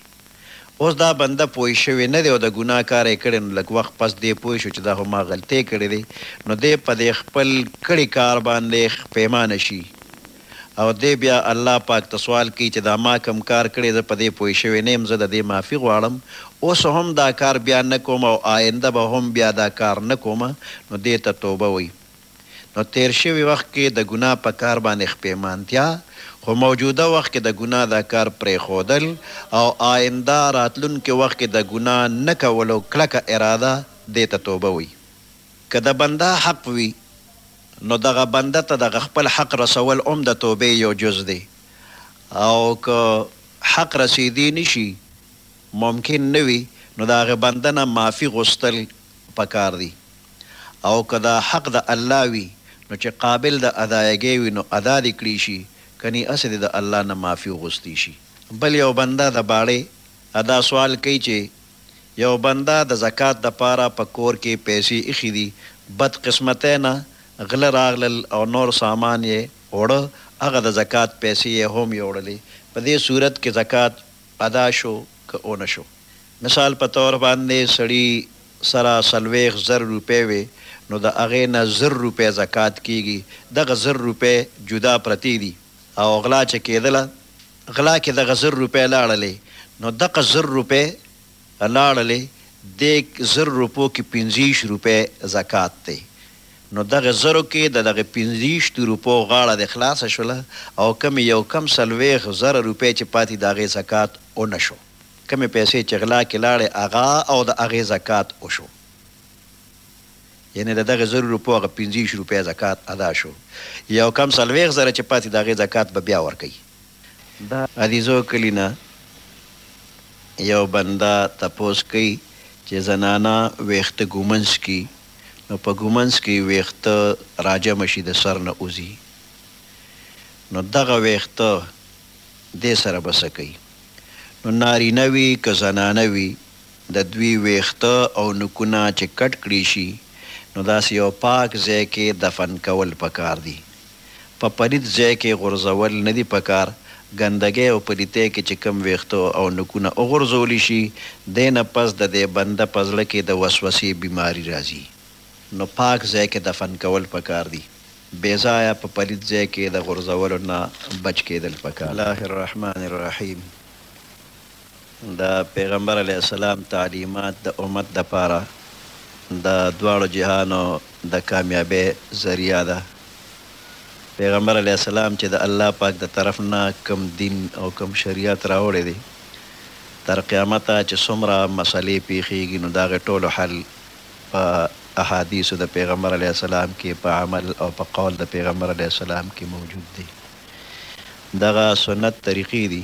اوس دا بنده پوه شوی نه دی او د ګناه کار یې کړی نو لږ وخت پس دی پوه شو چې دا خو ما غلطی کړی دی نو دی په دی خپل کړی کار باندی ښپیمانه شی او دی بیا الله پاک ته سوال کوي چې دا ما کوم کار کړی زه په دی پوه شوی نه یم زه د دی معافی غواړم اوس هم دا کار بیا نه کوم او آینده به هم بیا دا کار نه کوم نو دی ته توبه وایی. نو تېر شوي وخت کې د ګناه په کار باندې ښپېمانتيا، خو موجوده وخت کې د ګناه دا کار پرېښودل او آينده، راتلونکي، وخت کې د ګناه نه کولو کلکه اراده دې ته توبه وي. که د بنده حق وي نو دغه بنده ته دغه خپل حق رسول هم د توبې يو جز دی او که حق رسېدی نه شي، ممکن نه وي، نو د هغه بنده نه معافي غوستل په کار دي. او که دا حق د الله وي نو چې قابل د ادايګۍ وي نو ادا دې کړي شي کني هسې دې د الله نه معافي وغوستي شي. بل يو بنده د باړې ادا سوال کوي چې يو بنده د زکات د پاره په کور کې پيسې ايښي دي بد قسمتۍ نه غله راغلل او نور سامان يې وړه هغه د زکات پيسې يې هم يوړلې په دې صورت کې زکات ادا شو که اونه شو مثال په طور باندی سړی سره څلوېښت زر روپی وی نو د هغی نه زر روپی زکات کیږی دغه زر روپی جدا پرتی دی او غلا چه کیدله غلا کی دغه زر روپی لاړلی نو دغه زر روپی لاړلی دی زر روپو کی پنځه ویشت روپی زکات دی نو دغه زرو کې د دغه پنځه ویشتو روپو غاړه دې خلاصه شوله او کومې یو کم څلوېښت زره روپۍ چې پاتې د هغې زکات او نه شو. کومې پیسې چې غلا کې لاړې هغه او د هغې زکات او شو. یعنې د دغه زرو روپو هغه پنځه ویشت روپۍ زکات ادا شو. یو کم څلوېښت زره چې پاتې د هغې زکات به بیا ورکوي. د عزیزو کلي نه یو بنده تپوس کوي چې زنانه وېښته ږمنځ کړي نو په ږمنځ کې وېښته راجمع شي د سر نه وځي نو دغه وېښته دې سره به څه کوي نو نارینه وي که زنانه وي د دوی وېښته او نوکونه چې کټ کړي شي نو داسې یو پاک ځای کې دفن کول پکار دي. په پلیت ځای کې غورځول نه دي پکار، ګندګۍ او پلیتۍ کې چې کوم ویښته او نوکونه وغورځول شي دې نه پس د دې بنده په زړه کې د وسوسې بیماري راځي نو پاک ځای کې دفن کول پکار دي بې ځایه په پلیت ځای کې د غورځولو نه بچ کیدل پکار دي. الله الرحمن الرحیم. د پيغمبر عليه السلام تعليمات د امت دپاره د دواړو جهانو د کاميابۍ ذريعه ده. پيغمبر عليه السلام چې د الله پاک د طرف نه کوم دين او کوم شريعت راوړی دی تر قيامته چې څومره مسئلې پيښيږي نو د هغې ټولو حل په احاديثو د پيغمبر عليه السلام کې په عمل او په قول د پيغمبر عليه السلام کې موجود دی. دغه سنت طریقې دي.